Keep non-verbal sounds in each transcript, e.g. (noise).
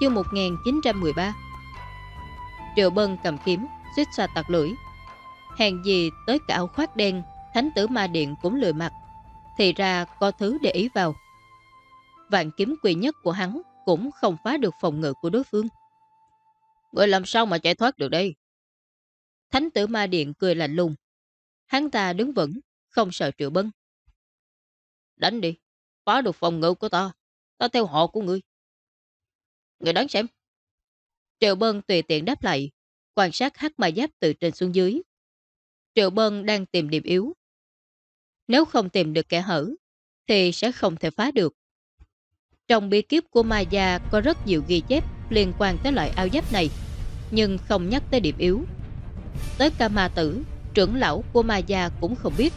Chương 1913 Triệu Bân cầm kiếm, suýt xoa tạc lưỡi. Hèn gì tới cả áo khoác đen, thánh tử ma điện cũng lười mặt. Thì ra có thứ để ý vào. Vạn kiếm quỷ nhất của hắn cũng không phá được phòng ngự của đối phương. Người làm sao mà chạy thoát được đây? Thánh tử ma điện cười lạnh lùng. Hắn ta đứng vững, không sợ Triệu Bân. Đánh đi, phá được phòng ngự của ta. Ta theo họ của ngươi. Người đoán xem. Triệu Bân tùy tiện đáp lại, quan sát hắc ma giáp từ trên xuống dưới. Triệu Bân đang tìm điểm yếu. Nếu không tìm được kẻ hở, thì sẽ không thể phá được. Trong bí kíp của Ma Gia có rất nhiều ghi chép liên quan tới loại áo giáp này, nhưng không nhắc tới điểm yếu. Tới ca ma tử, trưởng lão của Ma Gia cũng không biết.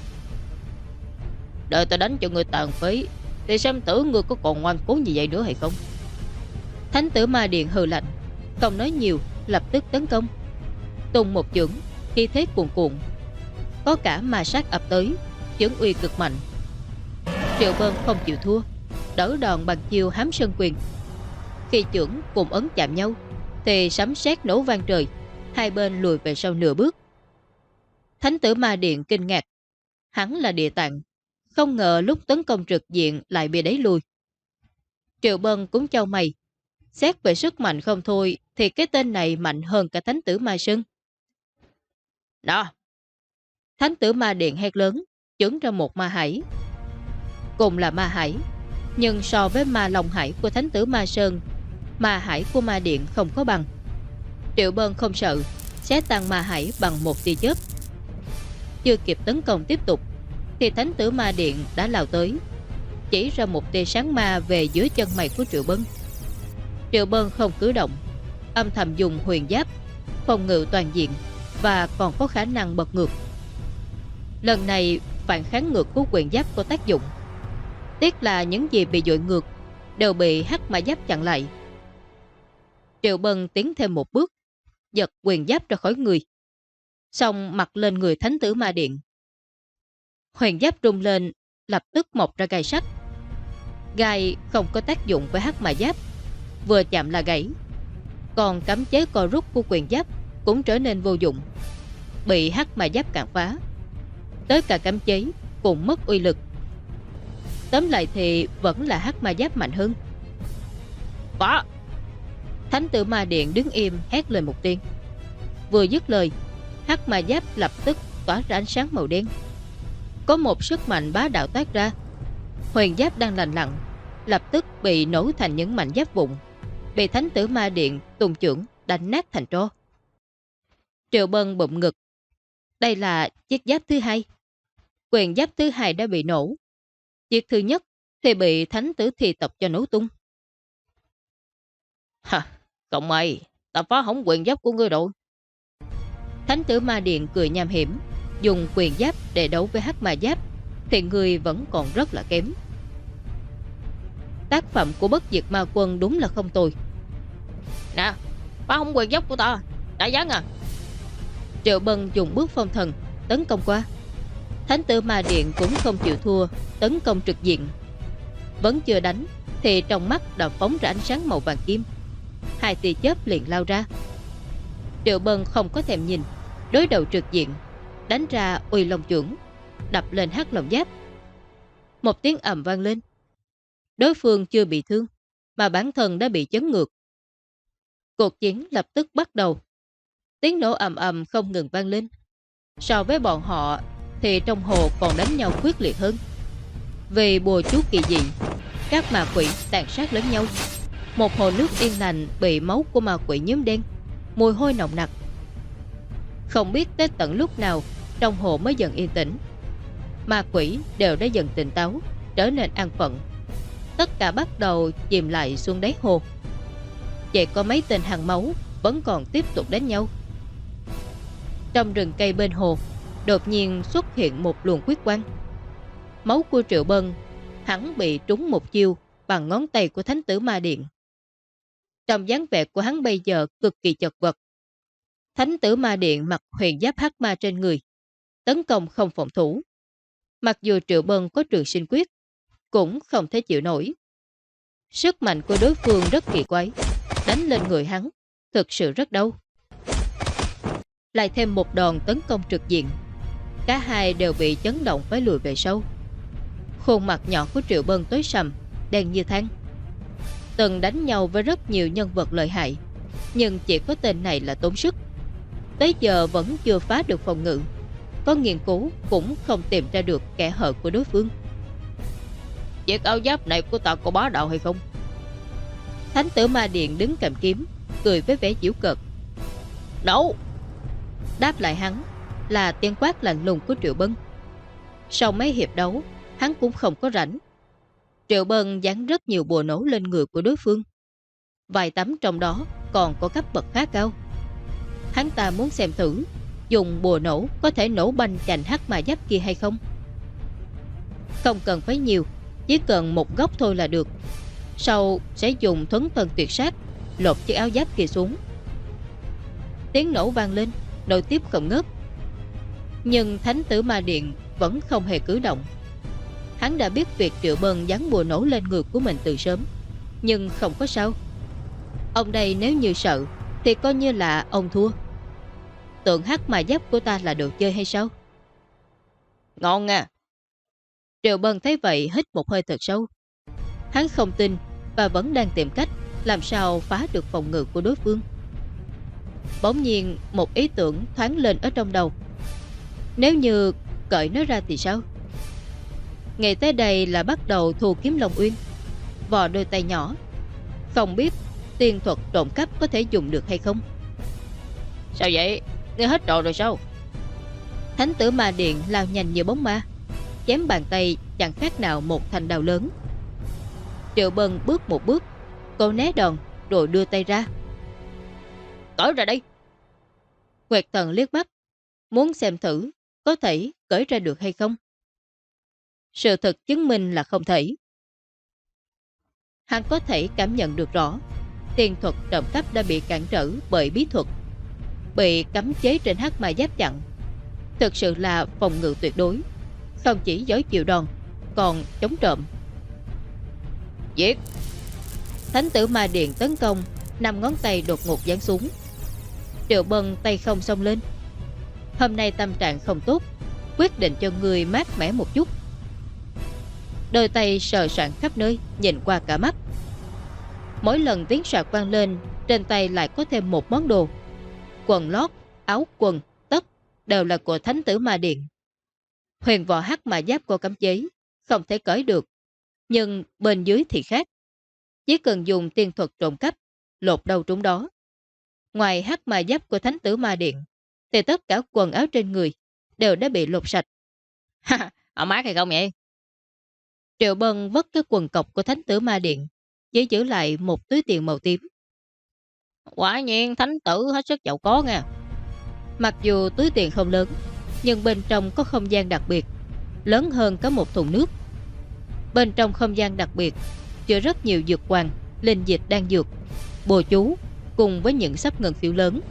Đợi ta đánh cho người tàn phế, thì xem tử người có còn ngoan cố như vậy nữa hay không? Thánh tử Ma Điện hừ lạnh, không nói nhiều, lập tức tấn công. Tung một chưởng, khi thế cuồn cuộn. Có cả ma sát ập tới, chưởng uy cực mạnh. Triệu Vân không chịu thua, đỡ đòn bằng chiêu hám sơn quyền. Khi chưởng cùng ấn chạm nhau, thì sấm sét nổ vang trời, hai bên lùi về sau nửa bước. Thánh tử ma điện kinh ngạc. Hắn là địa tạng, không ngờ lúc tấn công trực diện lại bị đẩy lùi. Triệu Bân cũng trao mày. Xét về sức mạnh không thôi thì cái tên này mạnh hơn cả thánh tử ma sưng. Đó! Thánh tử ma điện hét lớn, chứng ra một ma hải. Cùng là ma hải, nhưng so với ma lòng hải của thánh tử ma sơn, ma hải của ma điện không có bằng. Triệu Bân không sợ, sẽ tăng ma hải bằng một tia chớp. Chưa kịp tấn công tiếp tục, thì thánh tử ma điện đã lao tới, chỉ ra một tia sáng ma về dưới chân mày của Triệu Bân. Triệu Bân không cử động, âm thầm dùng huyền giáp, phòng ngự toàn diện và còn có khả năng bật ngược. Lần này phản kháng ngược của quyền giáp có tác dụng. Tiếc là những gì bị dội ngược đều bị hắc ma giáp chặn lại. Triệu Bân tiến thêm một bước, giật quyền giáp ra khỏi người. Xong mặt lên người thánh tử ma điện. Huyền giáp rung lên, lập tức mọc ra gai sắt. Gai không có tác dụng với hắc ma giáp, vừa chạm là gãy. Còn cấm chế co rút của quyền giáp cũng trở nên vô dụng, bị hắc ma giáp cản phá. Tới cả cấm chế cũng mất uy lực. Tóm lại thì vẫn là hắc ma giáp mạnh hơn. Phá! Thánh tử ma điện đứng im hét lên một tiếng. Vừa dứt lời, hắc ma giáp lập tức tỏa ra ánh sáng màu đen. Có một sức mạnh bá đạo toát ra. Huyền giáp đang lành lặng, lập tức bị nổ thành những mảnh giáp vụn, bị thánh tử ma điện tùng trưởng đánh nát thành tro. Triệu Bân bụng ngực. Đây là chiếc giáp thứ hai. Quyền giáp thứ hai đã bị nổ. Chiếc thứ nhất thì bị thánh tử thi tộc cho nổ tung. Hả, cậu mày, ta phá hỏng quyền giáp của ngươi rồi. Thánh tử ma điện cười nham hiểm, dùng quyền giáp để đấu với hắc ma giáp, thì người vẫn còn rất là kém. Tác phẩm của bất diệt ma quân đúng là không tồi. Nè, phá hỏng quyền dốc của ta, đã dán à? Triệu Bân dùng bước phong thần, tấn công qua. Thánh tử ma điện cũng không chịu thua, tấn công trực diện. Vẫn chưa đánh, thì trong mắt đã phóng ra ánh sáng màu vàng kim. Hai tia chớp liền lao ra. Triệu Bân không có thèm nhìn, đối đầu trực diện, đánh ra uy lông trưởng, đập lên hắc lồng giáp. Một tiếng ầm vang lên. Đối phương chưa bị thương, mà bản thân đã bị chấn ngược. Cuộc chiến lập tức bắt đầu. Tiếng nổ ầm ầm không ngừng vang lên. So với bọn họ thì trong hồ còn đánh nhau quyết liệt hơn. Vì bùa chú kỳ dị, các ma quỷ tàn sát lẫn nhau. Một hồ nước yên lành bị máu của ma quỷ nhóm đen, mùi hôi nồng nặc. Không biết tới tận lúc nào trong hồ mới dần yên tĩnh. Ma quỷ đều đã dần tỉnh táo, trở nên an phận. Tất cả bắt đầu chìm lại xuống đáy hồ. Chỉ có mấy tên hàng máu vẫn còn tiếp tục đánh nhau. Trong rừng cây bên hồ, đột nhiên xuất hiện một luồng quyết quang. Máu của Triệu Bân, hắn bị trúng một chiêu bằng ngón tay của Thánh tử Ma Điện. Trong dáng vẻ của hắn bây giờ cực kỳ chật vật. Thánh tử Ma Điện mặc huyền giáp hắc ma trên người, tấn công không phòng thủ. Mặc dù Triệu Bân có trường sinh quyết, cũng không thể chịu nổi. Sức mạnh của đối phương rất kỳ quái. đánh lên người hắn, thực sự rất đau. Lại thêm một đòn tấn công trực diện. Cả hai đều bị chấn động phải lùi về sâu. Khuôn mặt nhỏ của Triệu Bân tối sầm, đen như than. Từng đánh nhau với rất nhiều nhân vật lợi hại, nhưng chỉ có tên này là tốn sức. Tới giờ vẫn chưa phá được phòng ngự, có nghiên cứu cũng không tìm ra được kẻ hở của đối phương. Chiếc áo giáp này của ta có bá đạo hay không? Thánh tử ma điện đứng cầm kiếm, cười với vẻ giễu cợt. Đấu! Đáp lại hắn là tiếng quát lạnh lùng của Triệu Bân. Sau mấy hiệp đấu, hắn cũng không có rảnh. Triệu Bân dán rất nhiều bùa nổ lên người của đối phương. Vài tấm trong đó còn có cấp bậc khá cao. Hắn ta muốn xem thử dùng bùa nổ có thể nổ banh chành hắc mà giáp kia hay không. Không cần phải nhiều, chỉ cần một góc thôi là được. Sau sẽ dùng thuấn thần tuyệt sát lột chiếc áo giáp kia xuống. Tiếng nổ vang lên, nội tiếp không ngớp Nhưng thánh tử ma điện vẫn không hề cử động. Hắn đã biết việc Triệu Bân dán bùa nổ lên người của mình từ sớm, nhưng không có sao. Ông đây nếu như sợ, thì coi như là ông thua. Tượng hắc mà giáp của ta là đồ chơi hay sao? Ngon nha! Triệu Bân thấy vậy hít một hơi thật sâu. Hắn không tin và vẫn đang tìm cách làm sao phá được phòng ngự của đối phương. Bỗng nhiên một ý tưởng thoáng lên ở trong đầu. Nếu như cởi nó ra thì sao? Ngày tới đây là bắt đầu thu kiếm Long Uyên. Vò đôi tay nhỏ. Không biết tiên thuật trộm cắp có thể dùng được hay không? Sao vậy? Ngươi hết trộn rồi sao? Thánh tử ma điện lao nhanh như bóng ma. Chém bàn tay, chẳng khác nào một thành đào lớn. Triệu Bân bước một bước, Cô né đòn, rồi đưa tay ra. Cởi ra đây! Nguyệt thần liếc mắt, Muốn xem thử Có thể cởi ra được hay không. Sự thật chứng minh là không thể. Hắn có thể cảm nhận được rõ, Tiền thuật trộm cắp đã bị cản trở bởi bí thuật, Bị cấm chế trên hắc mà giáp chặn. Thực sự là phòng ngự tuyệt đối. Không chỉ giới chịu đòn Còn chống trộm. Giết! Thánh tử ma điện tấn công Năm ngón tay đột ngột giáng xuống. Triệu bân tay không xông lên. Hôm nay tâm trạng không tốt Quyết định cho người mát mẻ một chút. Đôi tay sờ soạn khắp nơi Nhìn qua cả mắt. Mỗi lần tiếng sạc vang lên Trên tay lại có thêm một món đồ. Quần lót, áo quần, tất Đều là của thánh tử ma điện Huyền võ hắc mà giáp cô cấm chế Không thể cởi được Nhưng bên dưới thì khác chỉ cần dùng tiên thuật trộm cắp, lột đầu trúng đó. Ngoài hắc mà giáp của thánh tử ma điện, thì tất cả quần áo trên người đều đã bị lột sạch. (laughs) Ha, mát hay không vậy? Triệu Bân vất cái quần cọc của thánh tử ma điện, chỉ giữ lại một túi tiền màu tím. Quả nhiên thánh tử hết sức giàu có nha. Mặc dù túi tiền không lớn, nhưng bên trong có không gian đặc biệt, lớn hơn có một thùng nước. Bên trong không gian đặc biệt chứa rất nhiều dược hoàng, linh dịch đang dược, bồ chú cùng với những sắp ngân phiếu lớn.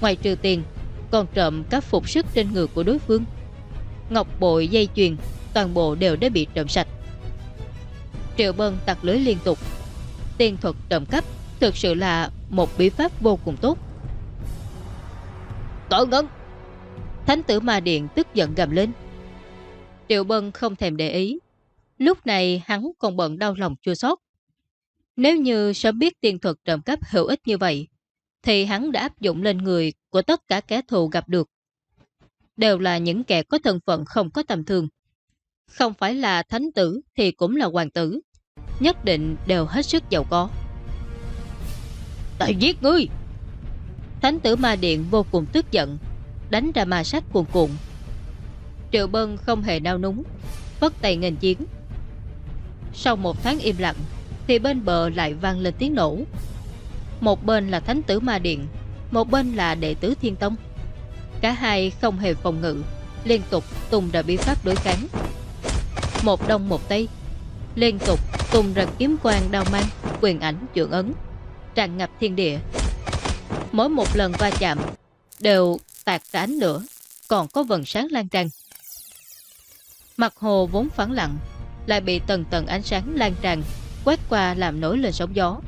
Ngoài trừ tiền, còn trộm các phục sức trên người của đối phương. Ngọc bội dây chuyền, toàn bộ đều đã bị trộm sạch. Triệu Bân tặc lưới liên tục. Tiền thuật trộm cắp thực sự là một bí pháp vô cùng tốt. Tội ngân! Thánh tử ma điện tức giận gầm lên. Triệu Bân không thèm để ý, Lúc này hắn còn bận đau lòng chua sót. Nếu như sớm biết tiên thuật trộm cắp hữu ích như vậy, thì hắn đã áp dụng lên người của tất cả kẻ thù gặp được. Đều là những kẻ có thân phận không có tầm thường. Không phải là thánh tử thì cũng là hoàng tử. Nhất định đều hết sức giàu có. Tại giết ngươi! Thánh tử ma điện vô cùng tức giận, đánh ra ma sát cuồn cuộn. Triệu Bân không hề nao núng, vất tay nghênh chiến. Sau một tháng im lặng Thì bên bờ lại vang lên tiếng nổ Một bên là thánh tử ma điện Một bên là đệ tử thiên tông Cả hai không hề phòng ngự Liên tục tung ra bí pháp đối kháng Một đông một tây Liên tục tung ra kiếm quang đao mang Quyền ảnh trượng ấn Tràn ngập thiên địa Mỗi một lần va chạm Đều tạc ra ánh lửa, Còn có vần sáng lan tràn. Mặt hồ vốn phẳng lặng, lại bị tầng tầng ánh sáng lan tràn, quét qua làm nổi lên sóng gió.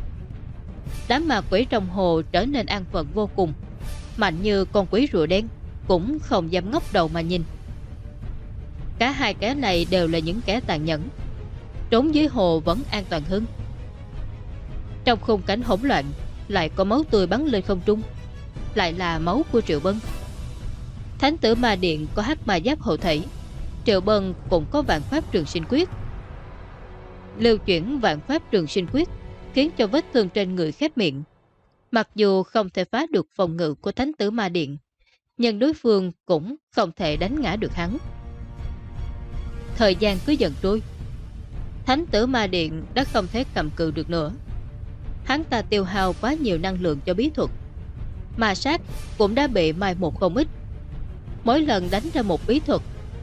Đám ma quỷ trong hồ trở nên an phận vô cùng, Mạnh như con quỷ rùa đen, Cũng không dám ngóc đầu mà nhìn. Cả hai kẻ này đều là những kẻ tàn nhẫn, Trốn dưới hồ vẫn an toàn hơn. Trong khung cảnh hỗn loạn, Lại có máu tươi bắn lên không trung, Lại là máu của Triệu Bân Thánh tử ma điện có hắc ma giáp hộ thể. Triệu Bân cũng có vạn pháp trường sinh quyết. Lưu chuyển vạn pháp trường sinh quyết Khiến cho vết thương trên người khép miệng. Mặc dù không thể phá được phòng ngự của thánh tử ma điện, Nhưng đối phương cũng không thể đánh ngã được hắn. Thời gian cứ dần trôi. Thánh tử ma điện đã không thể cầm cự được nữa. Hắn ta tiêu hao quá nhiều năng lượng cho bí thuật. Ma sát cũng đã bị mai một không ít. Mỗi lần đánh ra một bí thuật,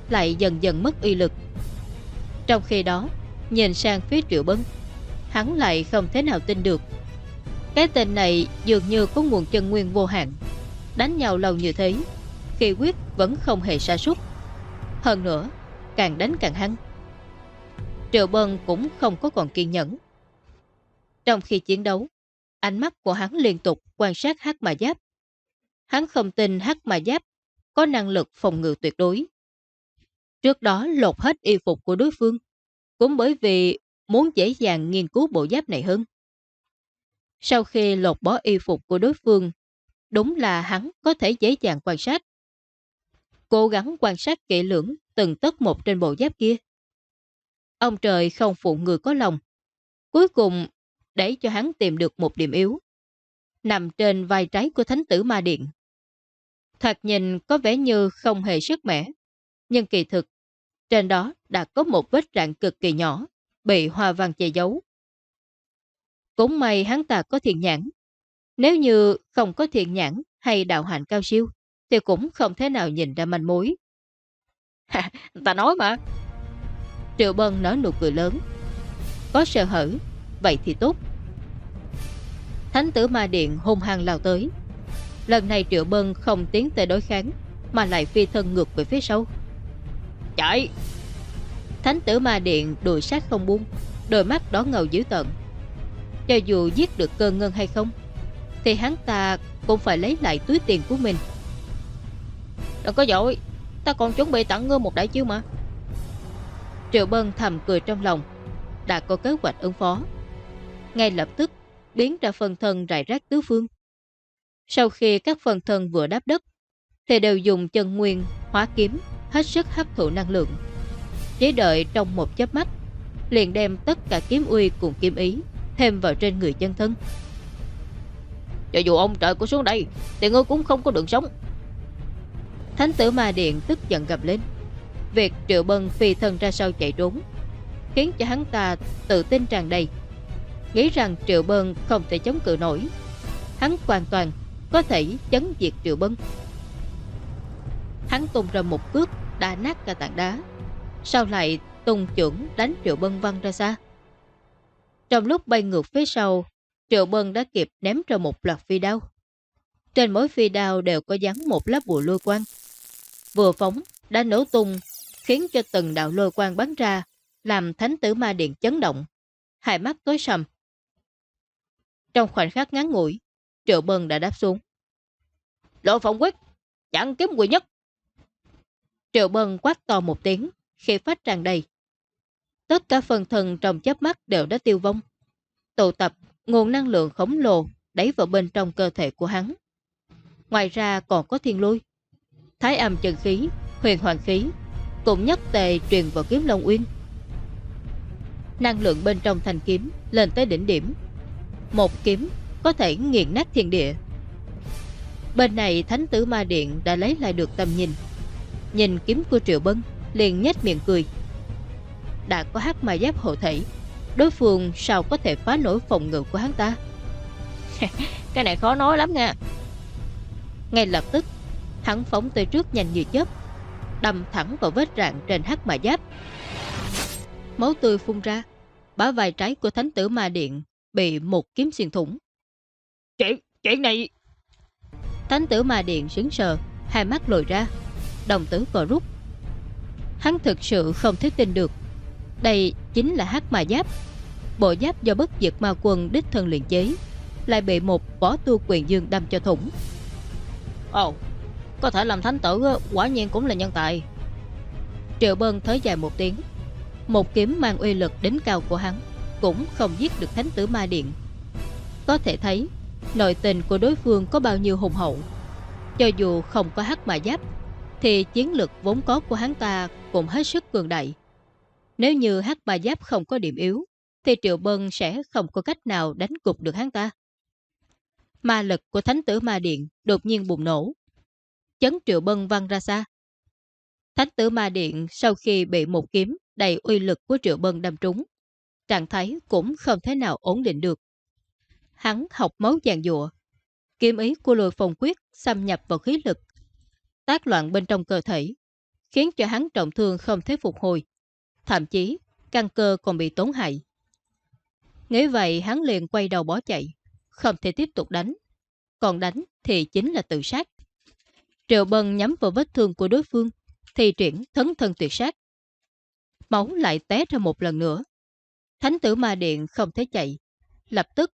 Lại dần dần mất uy lực. Trong khi đó, Nhìn sang phía triệu bấn, Hắn lại không thế nào tin được. Cái tên này dường như có nguồn chân nguyên vô hạn, Đánh nhau lâu như thế, Khi quyết vẫn không hề sa sút. Hơn nữa, Càng đánh càng hăng Triệu Bân cũng không có còn kiên nhẫn. Trong khi chiến đấu, Ánh mắt của hắn liên tục quan sát hắc mà giáp. Hắn không tin hắc mà giáp có năng lực phòng ngự tuyệt đối Trước đó lột hết y phục của đối phương Cũng bởi vì muốn dễ dàng nghiên cứu bộ giáp này hơn Sau khi lột bỏ y phục của đối phương Đúng là hắn có thể dễ dàng quan sát Cố gắng quan sát kỹ lưỡng từng tất một trên bộ giáp kia. Ông trời không phụ người có lòng. Cuối cùng, để cho hắn tìm được một điểm yếu. Nằm trên vai trái của thánh tử ma điện. Thoạt nhìn có vẻ như không hề sức mẻ. Nhưng kỳ thực, trên đó đã có một vết rạn cực kỳ nhỏ, bị hoa văn che giấu. Cũng may hắn ta có thiện nhãn. Nếu như không có thiện nhãn hay đạo hạnh cao siêu, thì cũng không thể nào nhìn ra manh mối. ta nói mà. Triệu Bân nói nụ cười lớn. Có sơ hở, vậy thì tốt. Thánh tử ma điện hung hăng lao tới. Lần này Triệu Bân không tiến tới đối kháng, mà lại phi thân ngược về phía sau. Chạy! Thánh tử ma điện đuổi sát không buông, đôi mắt đó ngầu dữ tận. Cho dù giết được cơ ngân hay không, thì hắn ta cũng phải lấy lại túi tiền của mình. Đừng có dội, Ta còn chuẩn bị tặng ngươi một đại chiêu mà Triệu Bân thầm cười trong lòng Đã có kế hoạch ứng phó Ngay lập tức biến ra phần thân rải rác tứ phương sau khi các phần thân vừa đáp đất Thì đều dùng chân nguyên, hóa kiếm Hết sức hấp thụ năng lượng. Chỉ đợi trong một chớp mắt Liền đem tất cả kiếm uy cùng kiếm ý Thêm vào trên người chân thân. Cho dù ông trời có xuống đây Thì ngươi cũng không có đường sống. Thánh tử ma điện tức giận gầm lên. Việc triệu bân phi thân ra sau chạy trốn Khiến cho hắn ta tự tin tràn đầy. Nghĩ rằng triệu bân không thể chống cự nổi Hắn hoàn toàn có thể chấn diệt triệu bân. Hắn tung ra một cước đã nát cả tảng đá. Sau lại tung chuẩn đánh triệu bân văng ra xa. Trong lúc bay ngược phía sau Triệu bân đã kịp ném ra một loạt phi đao. Trên mỗi phi đao đều có dán một lớp bùa lôi quang. Vừa phóng đã nổ tung, khiến cho từng đạo lôi quang bắn ra, làm thánh tử ma điện chấn động, hai mắt tối sầm. Trong khoảnh khắc ngắn ngủi, Triệu Bân đã đáp xuống. Lộ phỏng quyết, chẳng kiếm quỷ nhất. Triệu Bân quát to một tiếng, khi phát tràn đầy. Tất cả phần thần trong chớp mắt đều đã tiêu vong. Tụ tập nguồn năng lượng khổng lồ đẩy vào bên trong cơ thể của hắn. Ngoài ra còn có thiên lôi thái âm chân khí, huyền hoàng khí, cũng nhất tề truyền vào kiếm Long Uyên. Năng lượng bên trong thành kiếm lên tới đỉnh điểm. Một kiếm có thể nghiền nát thiên địa. Bên này Thánh tử Ma Điện đã lấy lại được tầm nhìn. Nhìn kiếm của Triệu Bân, liền nhếch miệng cười. Đã có hắc ma giáp hộ thể, đối phương sao có thể phá nổi phòng ngự của hắn ta? (laughs) Cái này khó nói lắm nha. Ngay lập tức, Hắn phóng tới trước nhanh như chớp Đâm thẳng vào vết rạn trên hắc mà giáp Máu tươi phun ra Bả vai trái của thánh tử ma điện Bị một kiếm xuyên thủng Chuyện, chuyện này Thánh tử ma điện sướng sờ Hai mắt lồi ra Đồng tử vò rút Hắn thực sự không thể tin được Đây chính là hắc mà giáp Bộ giáp do bất diệt ma quân đích thân luyện chế lại bị một võ tu quyền dương đâm cho thủng. Ồ, có thể làm thánh tử quả nhiên cũng là nhân tài. Triệu Bân thới dài một tiếng. Một kiếm mang uy lực đến cao của hắn cũng không giết được thánh tử ma điện. Có thể thấy nội tình của đối phương có bao nhiêu hùng hậu. Cho dù không có hắc mà giáp thì chiến lực vốn có của hắn ta cũng hết sức cường đại. Nếu như hắc mà giáp không có điểm yếu, thì Triệu Bân sẽ không có cách nào đánh cục được hắn ta. Ma lực của thánh tử ma điện đột nhiên bùng nổ. Chấn Triệu Bân văng ra xa. Thánh tử ma điện sau khi bị một kiếm đầy uy lực của Triệu Bân đâm trúng, trạng thái cũng không thể nào ổn định được. Hắn học máu dàn dụa. Kiếm ý của lùi phòng quyết xâm nhập vào khí lực tác loạn bên trong cơ thể, khiến cho hắn trọng thương không thể phục hồi. Thậm chí, căn cơ còn bị tổn hại. Nghĩ vậy hắn liền quay đầu bỏ chạy, không thể tiếp tục đánh. Còn đánh thì chính là tự sát. Triệu Bân nhắm vào vết thương của đối phương, thì triển thấn thân tuyệt sát. Máu lại té ra một lần nữa. Thánh tử ma điện không thể chạy, lập tức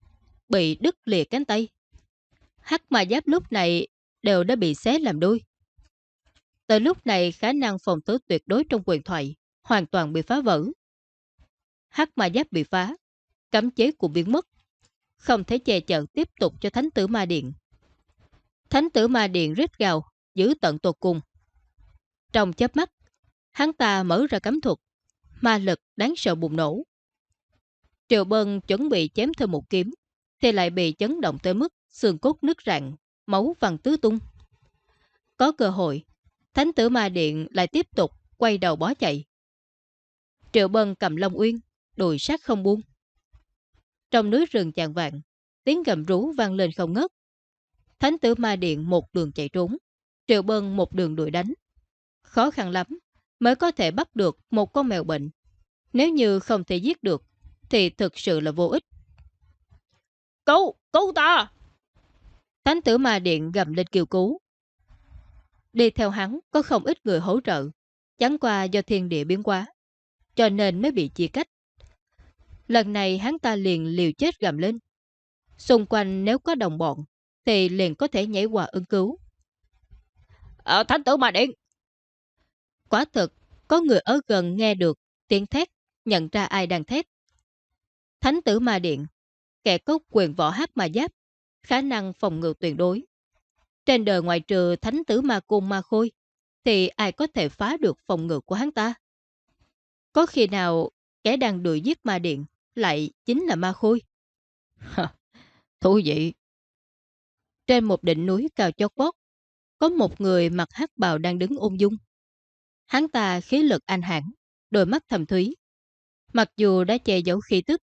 bị đứt lìa cánh tay. Hắc ma giáp lúc này đều đã bị xé làm đôi. Tới lúc này khả năng phòng tứ tuyệt đối trong quyền thoại hoàn toàn bị phá vỡ. Hắc ma giáp bị phá, cấm chế của biến mất, không thể che chở tiếp tục cho thánh tử ma điện. Thánh tử ma điện rít gào, giữ tận tột cùng. Trong chớp mắt, hắn ta mở ra cấm thuật, ma lực đáng sợ bùng nổ. Triệu Bân chuẩn bị chém thêm một kiếm, thì lại bị chấn động tới mức xương cốt nứt rạn, máu văng tứ tung. Có cơ hội, Thánh tử ma điện lại tiếp tục quay đầu bó chạy. Triệu Bân cầm Long Uyên, đùi sát không buông. Trong núi rừng chàng vạn, tiếng gầm rú vang lên không ngớt. Thánh tử ma điện một đường chạy trốn, Triệu Bân một đường đuổi đánh. Khó khăn lắm mới có thể bắt được một con mèo bệnh. Nếu như không thể giết được, thì thực sự là vô ích. Cứu! Cứu ta! Thánh tử ma điện gầm lên kêu cứu. Đi theo hắn có không ít người hỗ trợ, chẳng qua do thiên địa biến quá, cho nên mới bị chia cách. Lần này hắn ta liền liều chết gầm lên. Xung quanh nếu có đồng bọn, thì liền có thể nhảy qua ứng cứu. Ở thánh tử mà điện! Quả thực, có người ở gần nghe được tiếng thét, nhận ra ai đang thét. Thánh tử ma điện, kẻ cốc quyền võ hát mà giáp, khả năng phòng ngự tuyệt đối. Trên đời ngoài trừ thánh tử ma cung ma khôi, thì ai có thể phá được phòng ngự của hắn ta? Có khi nào kẻ đang đuổi giết ma điện lại chính là ma khôi? Thú vị! Trên một đỉnh núi cao chót vót, có một người mặc hắc bào đang đứng ung dung. Hắn ta khí lực anh hẳn, đôi mắt thầm thúy. Mặc dù đã che giấu khí tức,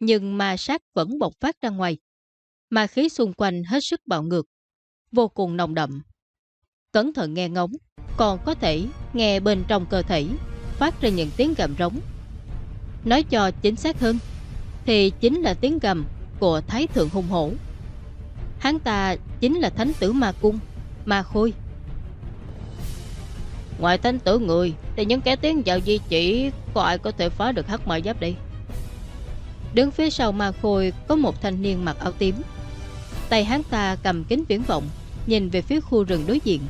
nhưng ma sát vẫn bộc phát ra ngoài. Ma khí xung quanh hết sức bạo ngược, vô cùng nồng đậm. Cẩn thận nghe ngóng, còn có thể nghe bên trong cơ thể phát ra những tiếng gầm rống. Nói cho chính xác hơn, thì chính là tiếng gầm của Thái Thượng Hung Hổ. Hắn ta chính là Thánh Tử Ma Cung, Ma Khôi. Ngoài Thánh Tử người, thì những kẻ tiếng vào di chỉ có ai có thể phá được hắc ma giáp đây? Đứng phía sau Ma Khôi có một thanh niên mặc áo tím, Tay hắn ta cầm kính viễn vọng Nhìn về phía khu rừng đối diện.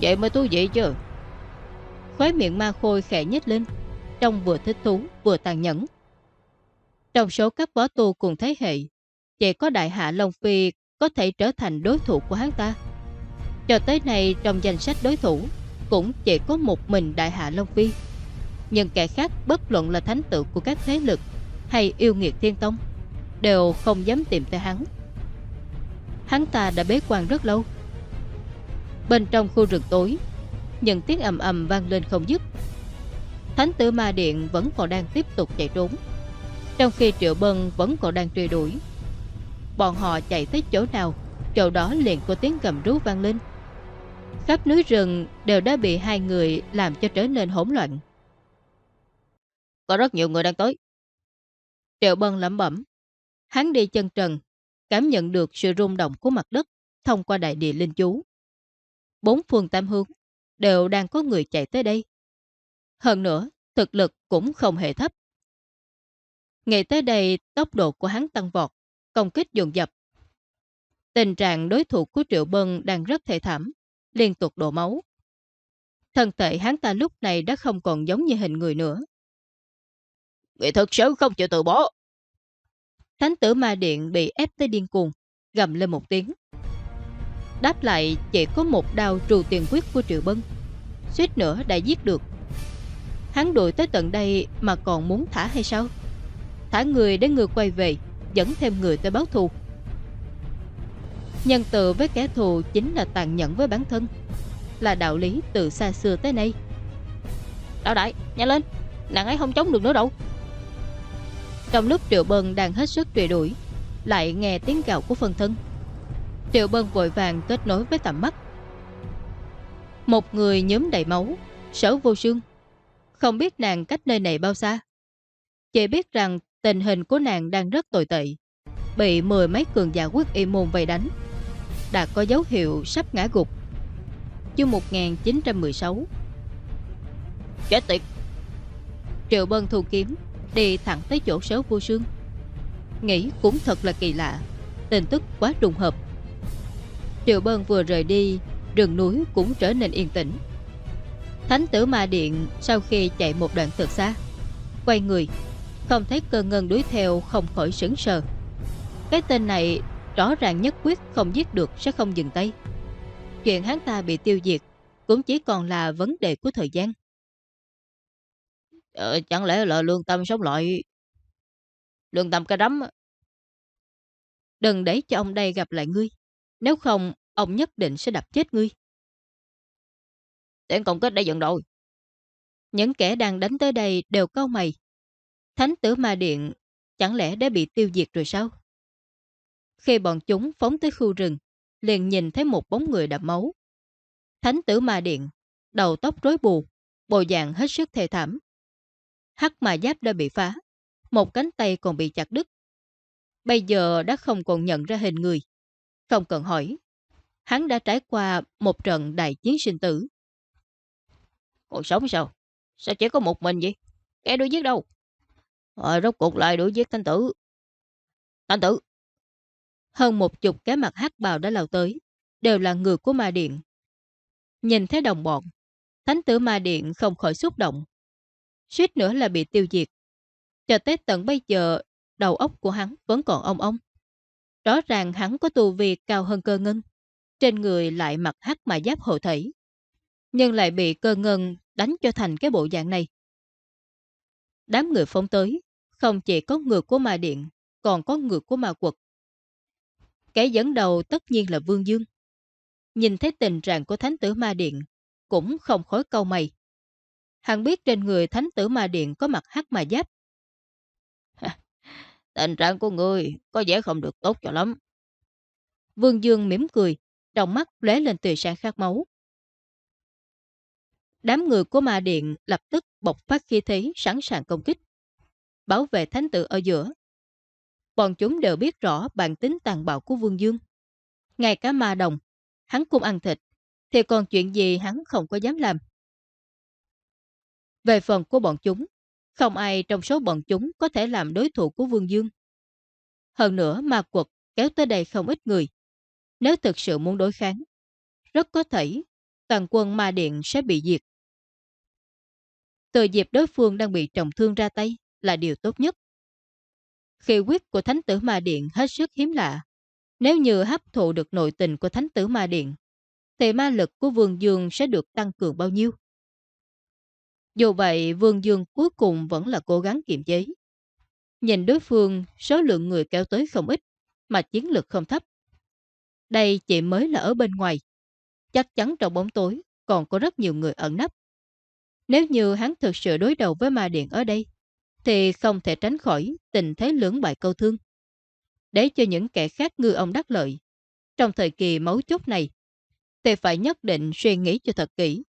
Vậy mới thú vị chứ. Khói miệng ma khôi khẽ nhếch lên Trông vừa thích thú vừa tàn nhẫn. Trong số các võ tu cùng thế hệ Chỉ có đại hạ Long Phi Có thể trở thành đối thủ của hắn ta. Cho tới nay trong danh sách đối thủ Cũng chỉ có một mình đại hạ Long Phi nhưng kẻ khác bất luận là thánh tự của các thế lực Hay yêu nghiệt thiên tông đều không dám tìm tới hắn. Hắn ta đã bế quan rất lâu. Bên trong khu rừng tối, những tiếng ầm ầm vang lên không dứt. Thánh tử ma điện vẫn còn đang tiếp tục chạy trốn, trong khi Triệu Bân vẫn còn đang truy đuổi. Bọn họ chạy tới chỗ nào, chỗ đó liền có tiếng gầm rú vang lên. Khắp núi rừng đều đã bị hai người làm cho trở nên hỗn loạn. Có rất nhiều người đang tới. Triệu Bân lẩm bẩm. Hắn đi chân trần, cảm nhận được sự rung động của mặt đất thông qua đại địa linh chú. Bốn phương tam hướng đều đang có người chạy tới đây. Hơn nữa, thực lực cũng không hề thấp. Ngày tới đây, tốc độ của hắn tăng vọt, công kích dồn dập. Tình trạng đối thủ của Triệu Bân đang rất thê thảm, liên tục đổ máu. Thân thể hắn ta lúc này đã không còn giống như hình người nữa. Người thật sự không chịu từ bỏ. Thánh tử ma điện bị ép tới điên cuồng, gầm lên một tiếng. Đáp lại chỉ có một đao trù tiền quyết của Triệu Bân. Suýt nữa đã giết được. Hắn đuổi tới tận đây mà còn muốn thả hay sao? Thả người để người quay về, dẫn thêm người tới báo thù. Nhân từ với kẻ thù chính là tàn nhẫn với bản thân Là đạo lý từ xa xưa tới nay Đạo đại, nhanh lên Nàng ấy không chống được nữa đâu trong lúc Triệu Bân đang hết sức truy đuổi Lại nghe tiếng gào của phân thân. Triệu Bân vội vàng kết nối với tầm mắt. Một người nhóm đầy máu Sở vô xương Không biết nàng cách nơi này bao xa. Chỉ biết rằng tình hình của nàng đang rất tồi tệ Bị mười mấy cường giả quyết y môn vây đánh đã có dấu hiệu sắp ngã gục. Chương 1916 Chết tiệt! Triệu Bân thu kiếm, đi thẳng tới chỗ sớ vô sương. Nghĩ cũng thật là kỳ lạ, tin tức quá trùng hợp. Triệu Bân vừa rời đi, rừng núi cũng trở nên yên tĩnh. Thánh tử ma điện sau khi chạy một đoạn thật xa, quay người, không thấy cơ ngân đuổi theo không khỏi sững sờ. Cái tên này Rõ ràng nhất quyết không giết được sẽ không dừng tay Chuyện hắn ta bị tiêu diệt Cũng chỉ còn là vấn đề của thời gian ờ, Chẳng lẽ là lương tâm sống lại Lương tâm cái rắm, Đừng để cho ông đây gặp lại ngươi. Nếu không Ông nhất định sẽ đập chết ngươi. Tiếng công kết đã dần rồi. Những kẻ đang đánh tới đây đều câu mày. Thánh tử ma điện Chẳng lẽ đã bị tiêu diệt rồi sao? Khi bọn chúng phóng tới khu rừng, liền nhìn thấy một bóng người đậm máu. Thánh tử ma điện, đầu tóc rối bù, bộ dạng hết sức thê thảm. Hắc mà giáp đã bị phá, một cánh tay còn bị chặt đứt. Bây giờ đã không còn nhận ra hình người. Không cần hỏi, hắn đã trải qua một trận đại chiến sinh tử. Còn sống sao? Sao chỉ có một mình vậy? Kẻ đuổi giết đâu? Rồi rốt cuộc lại đuổi giết thanh tử. Thanh tử, hơn một chục cái mặt hắc bào đã lao tới, đều là người của ma điện. Nhìn thấy đồng bọn, thánh tử ma điện không khỏi xúc động. Suýt nữa là bị tiêu diệt. Cho tới tận bây giờ, đầu óc của hắn vẫn còn ông ông. Rõ ràng hắn có tu vi cao hơn cơ ngân. Trên người lại mặc hắc mà giáp hộ thể. Nhưng lại bị cơ ngân đánh cho thành cái bộ dạng này. Đám người phóng tới, không chỉ có người của ma điện, còn có người của ma quật. Cái dẫn đầu tất nhiên là Vương Dương. Nhìn thấy tình trạng của Thánh tử Ma Điện, cũng không khối câu mày. Hắn biết trên người Thánh tử Ma Điện có mặt hắc mà giáp. tình trạng của người có vẻ không được tốt cho lắm. Vương Dương mỉm cười, trong mắt lóe lên tùy sang khát máu. Đám người của ma điện lập tức bộc phát khí thế sẵn sàng công kích. Bảo vệ thánh tử ở giữa bọn chúng đều biết rõ bản tính tàn bạo của Vương Dương. Ngay cả ma đồng, hắn cũng ăn thịt, thì còn chuyện gì hắn không có dám làm. Về phần của bọn chúng, không ai trong số bọn chúng có thể làm đối thủ của Vương Dương. Hơn nữa ma quật kéo tới đây không ít người. Nếu thực sự muốn đối kháng, rất có thể toàn quân ma điện sẽ bị diệt. Từ dịp đối phương đang bị trọng thương ra tay là điều tốt nhất. Khi quyết của Thánh tử Ma Điện hết sức hiếm lạ. Nếu như hấp thụ được nội tình của Thánh tử Ma Điện, thì ma lực của Vương Dương sẽ được tăng cường bao nhiêu? Dù vậy, Vương Dương cuối cùng vẫn là cố gắng kiềm chế. Nhìn đối phương, số lượng người kéo tới không ít, mà chiến lực không thấp. Đây chỉ mới là ở bên ngoài. Chắc chắn trong bóng tối còn có rất nhiều người ẩn nấp. Nếu như hắn thực sự đối đầu với ma điện ở đây, thì không thể tránh khỏi tình thế lưỡng bại câu thương. Để cho những kẻ khác ngư ông đắc lợi, trong thời kỳ mấu chốt này, thì phải nhất định suy nghĩ cho thật kỹ.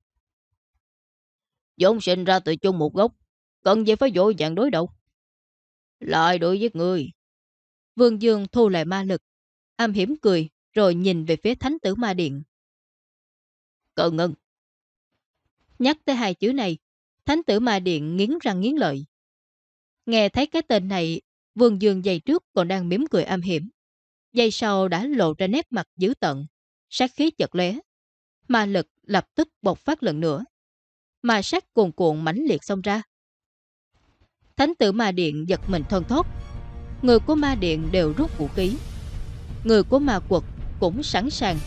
Dũng sinh ra từ chung một gốc, cần gì phải dội dạng đối đầu. Lại đối giết người. Vương Dương thu lại ma lực, âm hiểm cười, rồi nhìn về phía thánh tử ma điện. Cờ ngân. Nhắc tới hai chữ này, thánh tử ma điện nghiến răng nghiến lợi. Nghe thấy cái tên này, Vương Dương giây trước còn đang mỉm cười âm hiểm. Giây sau đã lộ ra nét mặt dữ tận, sát khí chật lóe. Ma lực lập tức bộc phát lần nữa. Ma sát cuồn cuộn mãnh liệt xông ra. Thánh tử ma điện giật mình thân thốt. Người của ma điện đều rút vũ khí. Người của ma quật cũng sẵn sàng.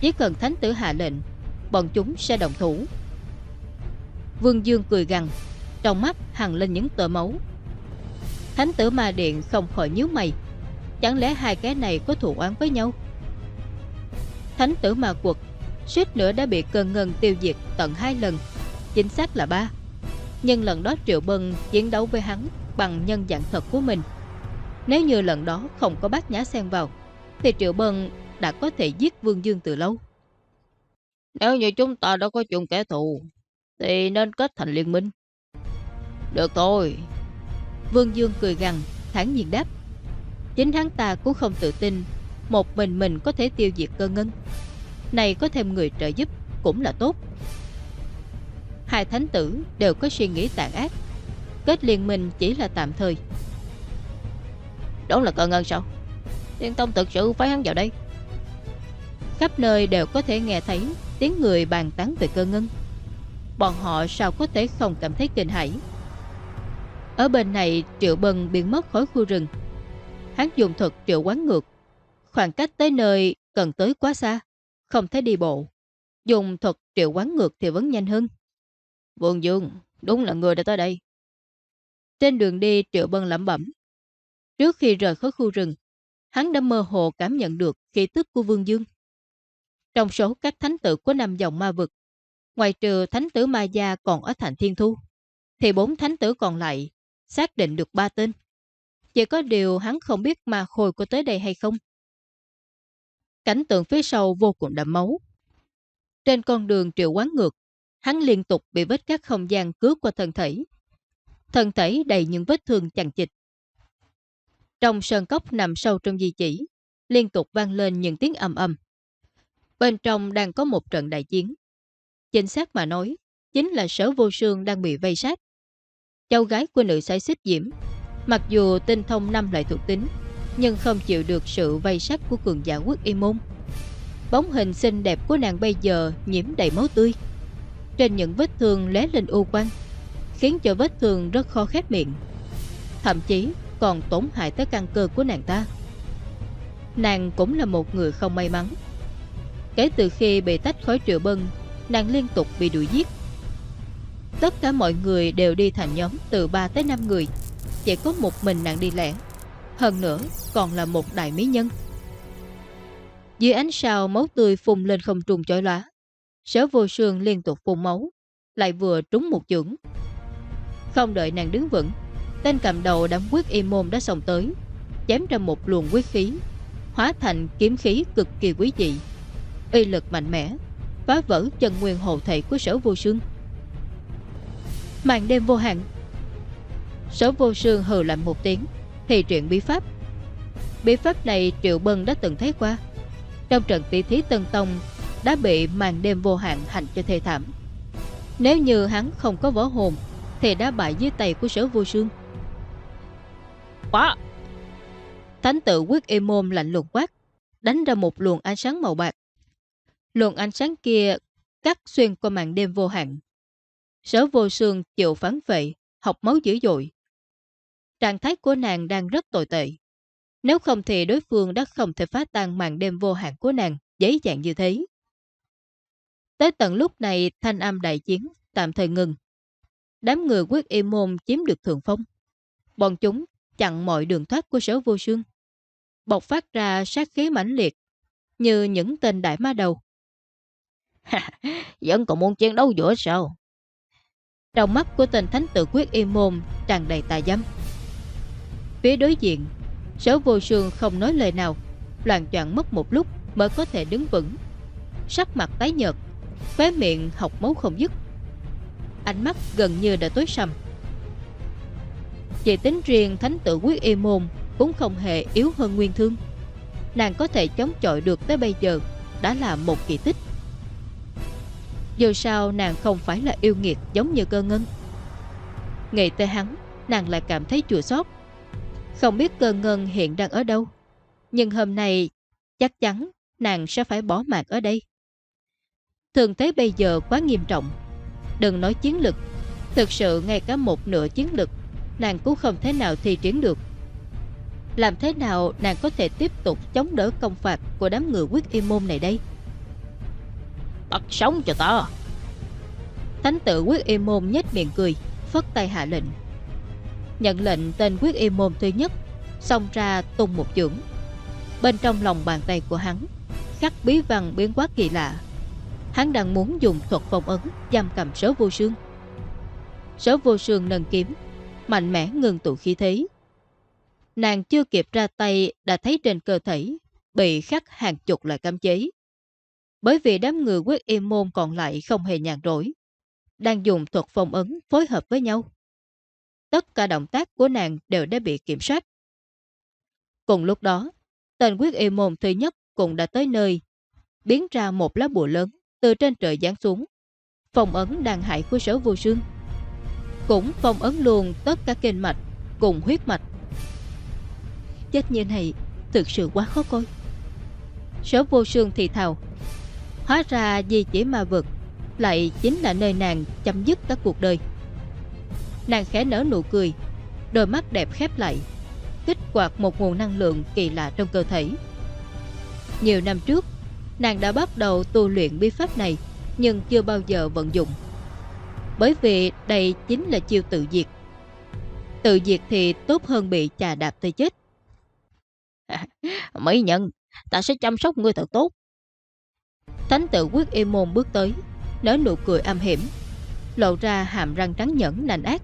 Chỉ cần thánh tử hạ lệnh, bọn chúng sẽ đồng thủ. Vương Dương cười gằn, trong mắt hằng lên những tờ máu. Thánh tử ma điện không khỏi nhíu mày. Chẳng lẽ hai cái này có thù oán với nhau? Thánh tử ma quật suýt nữa đã bị cơn ngân tiêu diệt tận hai lần, chính xác là ba. Nhưng lần đó Triệu Bân chiến đấu với hắn bằng nhân dạng thật của mình. Nếu như lần đó không có bác nhã xen vào, thì Triệu Bân đã có thể giết Vương Dương từ lâu. Nếu như chúng ta đã có chung kẻ thù, thì nên kết thành liên minh. Được thôi. Vương Dương cười gằn, thản nhiên đáp. Chính hắn ta cũng không tự tin một mình mình có thể tiêu diệt cơ ngân. Này có thêm người trợ giúp cũng là tốt. Hai thánh tử đều có suy nghĩ tàn ác. Kết liên minh chỉ là tạm thời. Đó là cơ ngân sao? Tiên Tông thực sự phải hắn vào đây. Khắp nơi đều có thể nghe thấy tiếng người bàn tán về cơ ngân. Bọn họ sao có thể không cảm thấy kinh hãi Ở bên này, Triệu Bân biến mất khỏi khu rừng Hắn dùng thuật triệu quán ngược Khoảng cách tới nơi cần tới quá xa, Không thể đi bộ Dùng thuật triệu quán ngược thì vẫn nhanh hơn Vương Dương Đúng là người đã tới đây Trên đường đi Triệu Bân lẩm bẩm Trước khi rời khỏi khu rừng Hắn đã mơ hồ cảm nhận được khí tức của Vương Dương Trong số các thánh tử của năm dòng ma vực Ngoài trừ thánh tử Ma Gia còn ở thành Thiên Thu, thì bốn thánh tử còn lại xác định được ba tên. Chỉ có điều hắn không biết ma khôi có tới đây hay không. Cảnh tượng phía sau vô cùng đậm máu. Trên con đường triệu quán ngược, hắn liên tục bị vết các không gian cướp qua thân thể. Thân thể đầy những vết thương chằng chịch. Trong sơn cốc nằm sâu trong di chỉ, liên tục vang lên những tiếng ầm ầm. Bên trong đang có một trận đại chiến. Chính xác mà nói, chính là sở vô sương đang bị vây sát. Cháu gái của nữ sái xích diễm, mặc dù tinh thông năm loại thuộc tính, nhưng không chịu được sự vây sát của cường giả quốc y môn. Bóng hình xinh đẹp của nàng bây giờ nhiễm đầy máu tươi. Trên những vết thương lé lên u quang, khiến cho vết thương rất khó khép miệng. Thậm chí còn tổn hại tới căn cơ của nàng ta. Nàng cũng là một người không may mắn. Kể từ khi bị tách khỏi triệu bân nàng liên tục bị đuổi giết. Tất cả mọi người đều đi thành nhóm từ 3 tới 5 người, chỉ có một mình nàng đi lẻ. Hơn nữa còn là một đại mỹ nhân. Dưới ánh sao máu tươi phùng lên không trùng chói lóa. Sở vô sương liên tục phun máu, lại vừa trúng một chưởng. Không đợi nàng đứng vững, tên cầm đầu đám quyết y môn đã xông tới, chém ra một luồng quyết khí, hóa thành kiếm khí cực kỳ quý dị. Y lực mạnh mẽ, phá vỡ chân nguyên hồ thể của sở vô sương. Màn đêm vô hạn Sở vô sương hừ lạnh một tiếng Thì truyện bí pháp Bí pháp này Triệu Bân đã từng thấy qua Trong trận tỷ thí Tân Tông đã bị màn đêm vô hạn hành cho thê thảm Nếu như hắn không có võ hồn Thì đã bại dưới tay của sở vô sương Quá Thánh tự quyết y môn lạnh lùng quát Đánh ra một luồng ánh sáng màu bạc luồng ánh sáng kia cắt xuyên qua màn đêm vô hạn. Sở vô sương chịu phán vệ, học máu dữ dội. Trạng thái của nàng đang rất tồi tệ. Nếu không thì đối phương đã không thể phá tan màn đêm vô hạn của nàng dễ dàng như thế. Tới tận lúc này thanh âm đại chiến tạm thời ngừng. Đám người quyết y môn chiếm được thượng phong. Bọn chúng chặn mọi đường thoát của sở vô sương. Bộc phát ra sát khí mãnh liệt như những tên đại ma đầu. (laughs) Vẫn còn muốn chiến đấu giữa sao Trong mắt của tên thánh tự quyết y môn Tràn đầy tà dâm Phía đối diện Sở vô sương không nói lời nào Loạn choạng mất một lúc mới có thể đứng vững Sắc mặt tái nhợt Khóe miệng học máu không dứt. Ánh mắt gần như đã tối sầm. Chỉ tính riêng thánh tự quyết y môn Cũng không hề yếu hơn nguyên thương. Nàng có thể chống chọi được tới bây giờ Đã là một kỳ tích. Dù sao nàng không phải là yêu nghiệt giống như cơ ngân. Nghĩ tới hắn, Nàng lại cảm thấy chua xót. Không biết cơ ngân hiện đang ở đâu. Nhưng hôm nay chắc chắn nàng sẽ phải bỏ mạng ở đây. Thường thế bây giờ quá nghiêm trọng. Đừng nói chiến lực. Thực sự ngay cả một nửa chiến lực nàng cũng không thể nào thi triển được. Làm thế nào nàng có thể tiếp tục chống đỡ công phạt của đám người quyết y môn này đây? Bắt sống cho ta! Thánh tử quyết y môn nhếch miệng cười, phất tay hạ lệnh. Nhận lệnh tên quyết y môn thứ nhất, xông ra tung một chưởng. Bên trong lòng bàn tay của hắn, khắc bí văn biến quá kỳ lạ. Hắn đang muốn dùng thuật phong ấn giam cầm sớ vô sương. Sớ vô sương nâng kiếm, mạnh mẽ ngừng tụ khí thế. Nàng chưa kịp ra tay đã thấy trên cơ thể bị khắc hàng chục loại cam chế. Bởi vì đám người quyết im môn còn lại không hề nhàn rỗi, đang dùng thuật phong ấn phối hợp với nhau. Tất cả động tác của nàng đều đã bị kiểm soát. Cùng lúc đó, tên quyết y môn thứ nhất cũng đã tới nơi, biến ra một lá bùa lớn từ trên trời giáng xuống. Phong ấn đang hại của sở vô sương. Cũng phong ấn luôn tất cả kinh mạch cùng huyết mạch. Chết như này thực sự quá khó coi. Sở vô sương thì thào. Hóa ra gì chỉ ma vực lại chính là nơi nàng chấm dứt các cuộc đời. Nàng khẽ nở nụ cười, đôi mắt đẹp khép lại, kích hoạt một nguồn năng lượng kỳ lạ trong cơ thể. Nhiều năm trước, nàng đã bắt đầu tu luyện bí pháp này, nhưng chưa bao giờ vận dụng. Bởi vì đây chính là chiêu tự diệt. Tự diệt thì tốt hơn bị chà đạp tới chết. (laughs) Mấy nhân, ta sẽ chăm sóc ngươi thật tốt. Thánh tự quyết y môn bước tới, nở nụ cười âm hiểm, lộ ra hàm răng trắng nhẫn nành ác.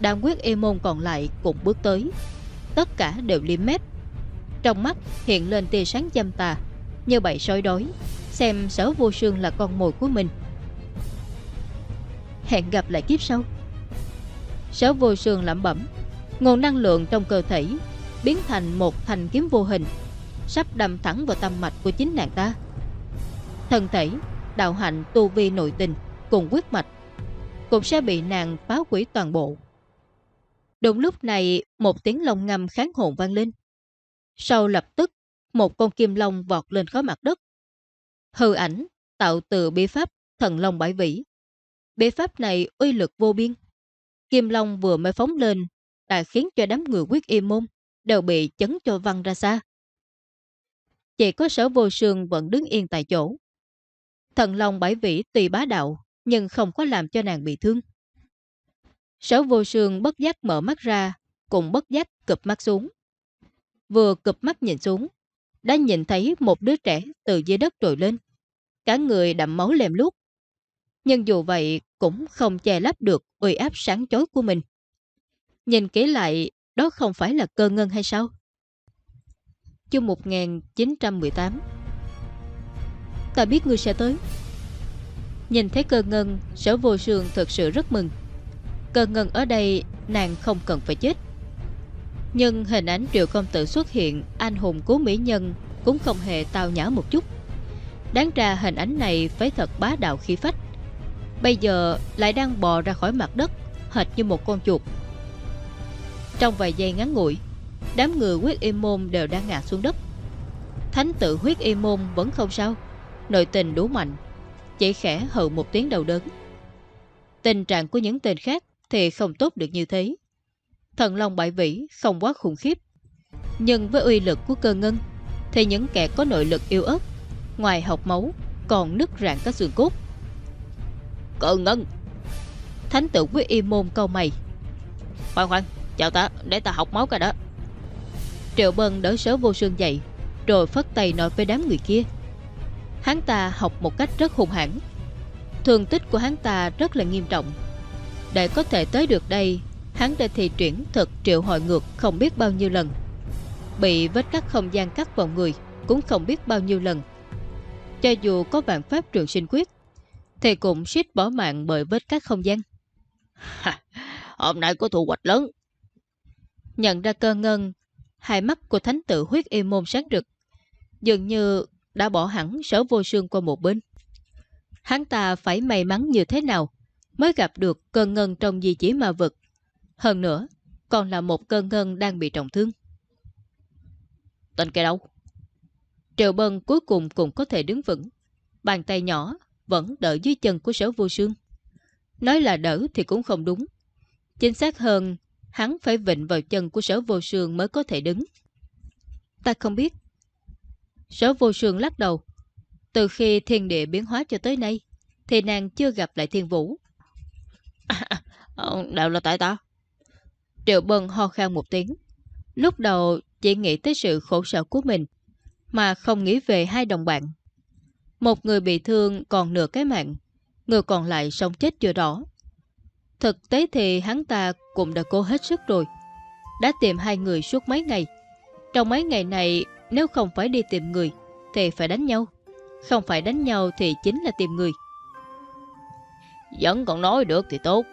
Đám quyết y môn còn lại cũng bước tới, tất cả đều liếm mép. Trong mắt hiện lên tia sáng châm tà, như bậy sói đói, xem sở vô sương là con mồi của mình. Hẹn gặp lại kiếp sau. Sở vô sương lẩm bẩm, nguồn năng lượng trong cơ thể biến thành một thành kiếm vô hình, sắp đâm thẳng vào tâm mạch của chính nàng ta. Thân thể, đạo hạnh, tu vi nội tình cùng quyết mạch cũng sẽ bị nàng phá hủy toàn bộ. Đúng lúc này, một tiếng lông ngầm kháng hồn vang lên. Sau lập tức, một con kim long vọt lên khó mặt đất. Hư ảnh, tạo từ bí pháp, thần long bãi vĩ. Bí pháp này uy lực vô biên. Kim long vừa mới phóng lên, đã khiến cho đám người quyết y môn đều bị chấn cho văng ra xa. Chỉ có sở vô sương vẫn đứng yên tại chỗ. Thần long bãi vĩ tùy bá đạo, nhưng không có làm cho nàng bị thương. Sở vô sương bất giác mở mắt ra cùng bất giác cụp mắt xuống. Vừa cụp mắt nhìn xuống đã nhìn thấy một đứa trẻ từ dưới đất trồi lên. Cả người đậm máu lem luốc. Nhưng dù vậy cũng không che lấp được uy áp sáng chói của mình. Nhìn kỹ lại, đó không phải là cơ ngân hay sao? Chương 1918 Ta biết ngươi sẽ tới. Nhìn thấy cơ ngân, sở vô sương thật sự rất mừng. Cơ ngân ở đây, nàng không cần phải chết. Nhưng hình ảnh triệu công tử xuất hiện, Anh hùng cứu mỹ nhân, Cũng không hề tao nhã một chút. Đáng ra hình ảnh này phải thật bá đạo khí phách. Bây giờ lại đang bò ra khỏi mặt đất, Hệt như một con chuột. Trong vài giây ngắn ngủi, Đám người huyết y môn đều đang ngã xuống đất. Thánh tự huyết y môn vẫn không sao, Nội tình đủ mạnh, Chỉ khẽ hừ một tiếng đầu đớn. Tình trạng của những tên khác Thì không tốt được như thế. Thần Long Bại Vĩ không quá khủng khiếp. Nhưng với uy lực của cơ ngân, Thì những kẻ có nội lực yêu ớt, Ngoài học máu, Còn nứt rạn các xương cốt. Cơ ngân! Thánh tử quyết y môn câu mày. Khoan khoan, Chào ta, Để ta học máu cả đó. Triệu Bân đỡ sớ vô sương dậy, Rồi phất tay nói với đám người kia. Hắn ta học một cách rất hùng hãn. Thường tích của hắn ta rất là nghiêm trọng. Để có thể tới được đây Hắn đã thi triển thực triệu hội ngược không biết bao nhiêu lần. Bị vết cắt không gian cắt vào người Cũng không biết bao nhiêu lần. Cho dù có vạn pháp trường sinh quyết Thì cũng suýt bỏ mạng bởi vết cắt không gian. Hôm nay có thu hoạch lớn. Nhận ra cơ ngân Hai mắt của thánh tử huyết y môn sáng rực Dường như đã bỏ hẳn sở vô sương qua một bên. Hắn ta phải may mắn như thế nào Mới gặp được cơ ngân trong di chỉ ma vực hơn nữa, còn là một cơn ngân đang bị trọng thương. Tên kia đâu? Triệu Bân cuối cùng cũng có thể đứng vững. Bàn tay nhỏ vẫn đỡ dưới chân của sở vô sương. Nói là đỡ thì cũng không đúng. Chính xác hơn, hắn phải vịnh vào chân của sở vô sương mới có thể đứng. Ta không biết. Sở vô sương lắc đầu. Từ khi thiên địa biến hóa cho tới nay, thì nàng chưa gặp lại thiên vũ. (laughs) Ờ, à, đều là tại ta. Triệu Bân ho khan một tiếng. Lúc đầu chỉ nghĩ tới sự khổ sở của mình, mà không nghĩ về hai đồng bạn. Một người bị thương còn nửa cái mạng, người còn lại sống chết chưa rõ. Thực tế thì hắn ta cũng đã cố hết sức rồi. Đã tìm hai người suốt mấy ngày. Trong mấy ngày này, nếu không phải đi tìm người, thì phải đánh nhau. Không phải đánh nhau thì chính là tìm người. Vẫn còn nói được thì tốt.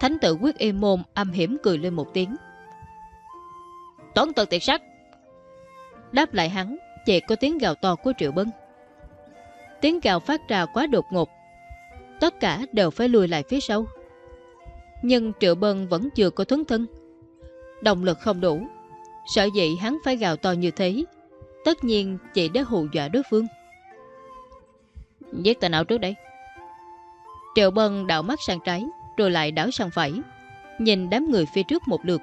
Thánh tử quyết y môn âm hiểm cười lên một tiếng. Tuấn tự tiệt sắc. Đáp lại hắn, chỉ có tiếng gào to của Triệu Bân. Tiếng gào phát ra quá đột ngột. Tất cả đều phải lùi lại phía sau. Nhưng Triệu Bân vẫn chưa có thuấn thân. Động lực không đủ. Sợ dĩ hắn phải gào to như thế. Tất nhiên chỉ để hù dọa đối phương. Giết tên nào trước đây? Triệu Bân đảo mắt sang trái, rồi lại đảo sang phải. Nhìn đám người phía trước một lượt.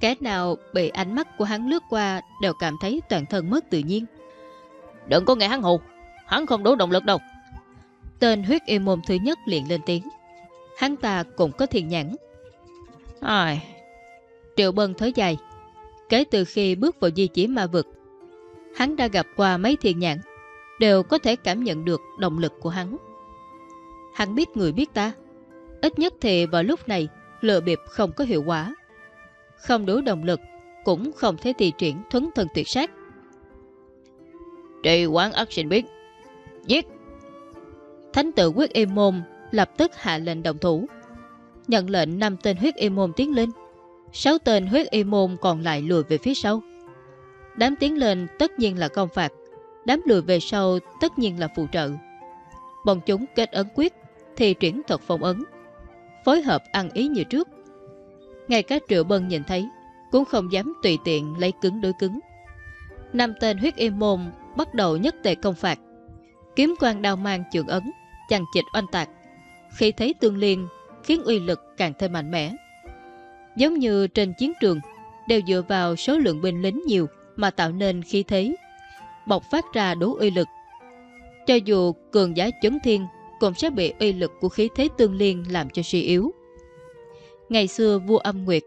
Cái nào bị ánh mắt của hắn lướt qua đều cảm thấy toàn thân mất tự nhiên. Đừng có nghe hắn hù, hắn không đủ động lực đâu. Tên huyết y môn thứ nhất liền lên tiếng. Hắn ta cũng có thiền nhãn. Ai... Triệu Bân thở dài. Kể từ khi bước vào di chỉ ma vực, hắn đã gặp qua mấy thiền nhãn, đều có thể cảm nhận được động lực của hắn. Hắn biết người biết ta. Ít nhất thì vào lúc này, lựa bịp không có hiệu quả. Không đủ động lực, cũng không thể tì triển thuấn thần tuyệt sát. Trì quán ất sinh biết. Giết! Thánh tự quyết y môn lập tức hạ lệnh đồng thủ. Nhận lệnh năm tên huyết y môn tiến lên. sáu tên huyết y môn còn lại lùi về phía sau. Đám tiến lên tất nhiên là công phạt. Đám lùi về sau tất nhiên là phụ trợ. Bọn chúng kết ấn quyết thì chuyển thuật phong ấn. Phối hợp ăn ý như trước. Ngay cả triệu bân nhìn thấy cũng không dám tùy tiện lấy cứng đối cứng. Năm tên huyết y môn bắt đầu nhất tệ công phạt. Kiếm quan đao mang trường ấn, chằng chịch oanh tạc. Khi thấy tương liên, khiến uy lực càng thêm mạnh mẽ. Giống như trên chiến trường, đều dựa vào số lượng binh lính nhiều mà tạo nên khí thế, bộc phát ra đủ uy lực. Cho dù cường giả chấn thiên cũng sẽ bị uy lực của khí thế tương liên làm cho suy yếu. Ngày xưa vua âm nguyệt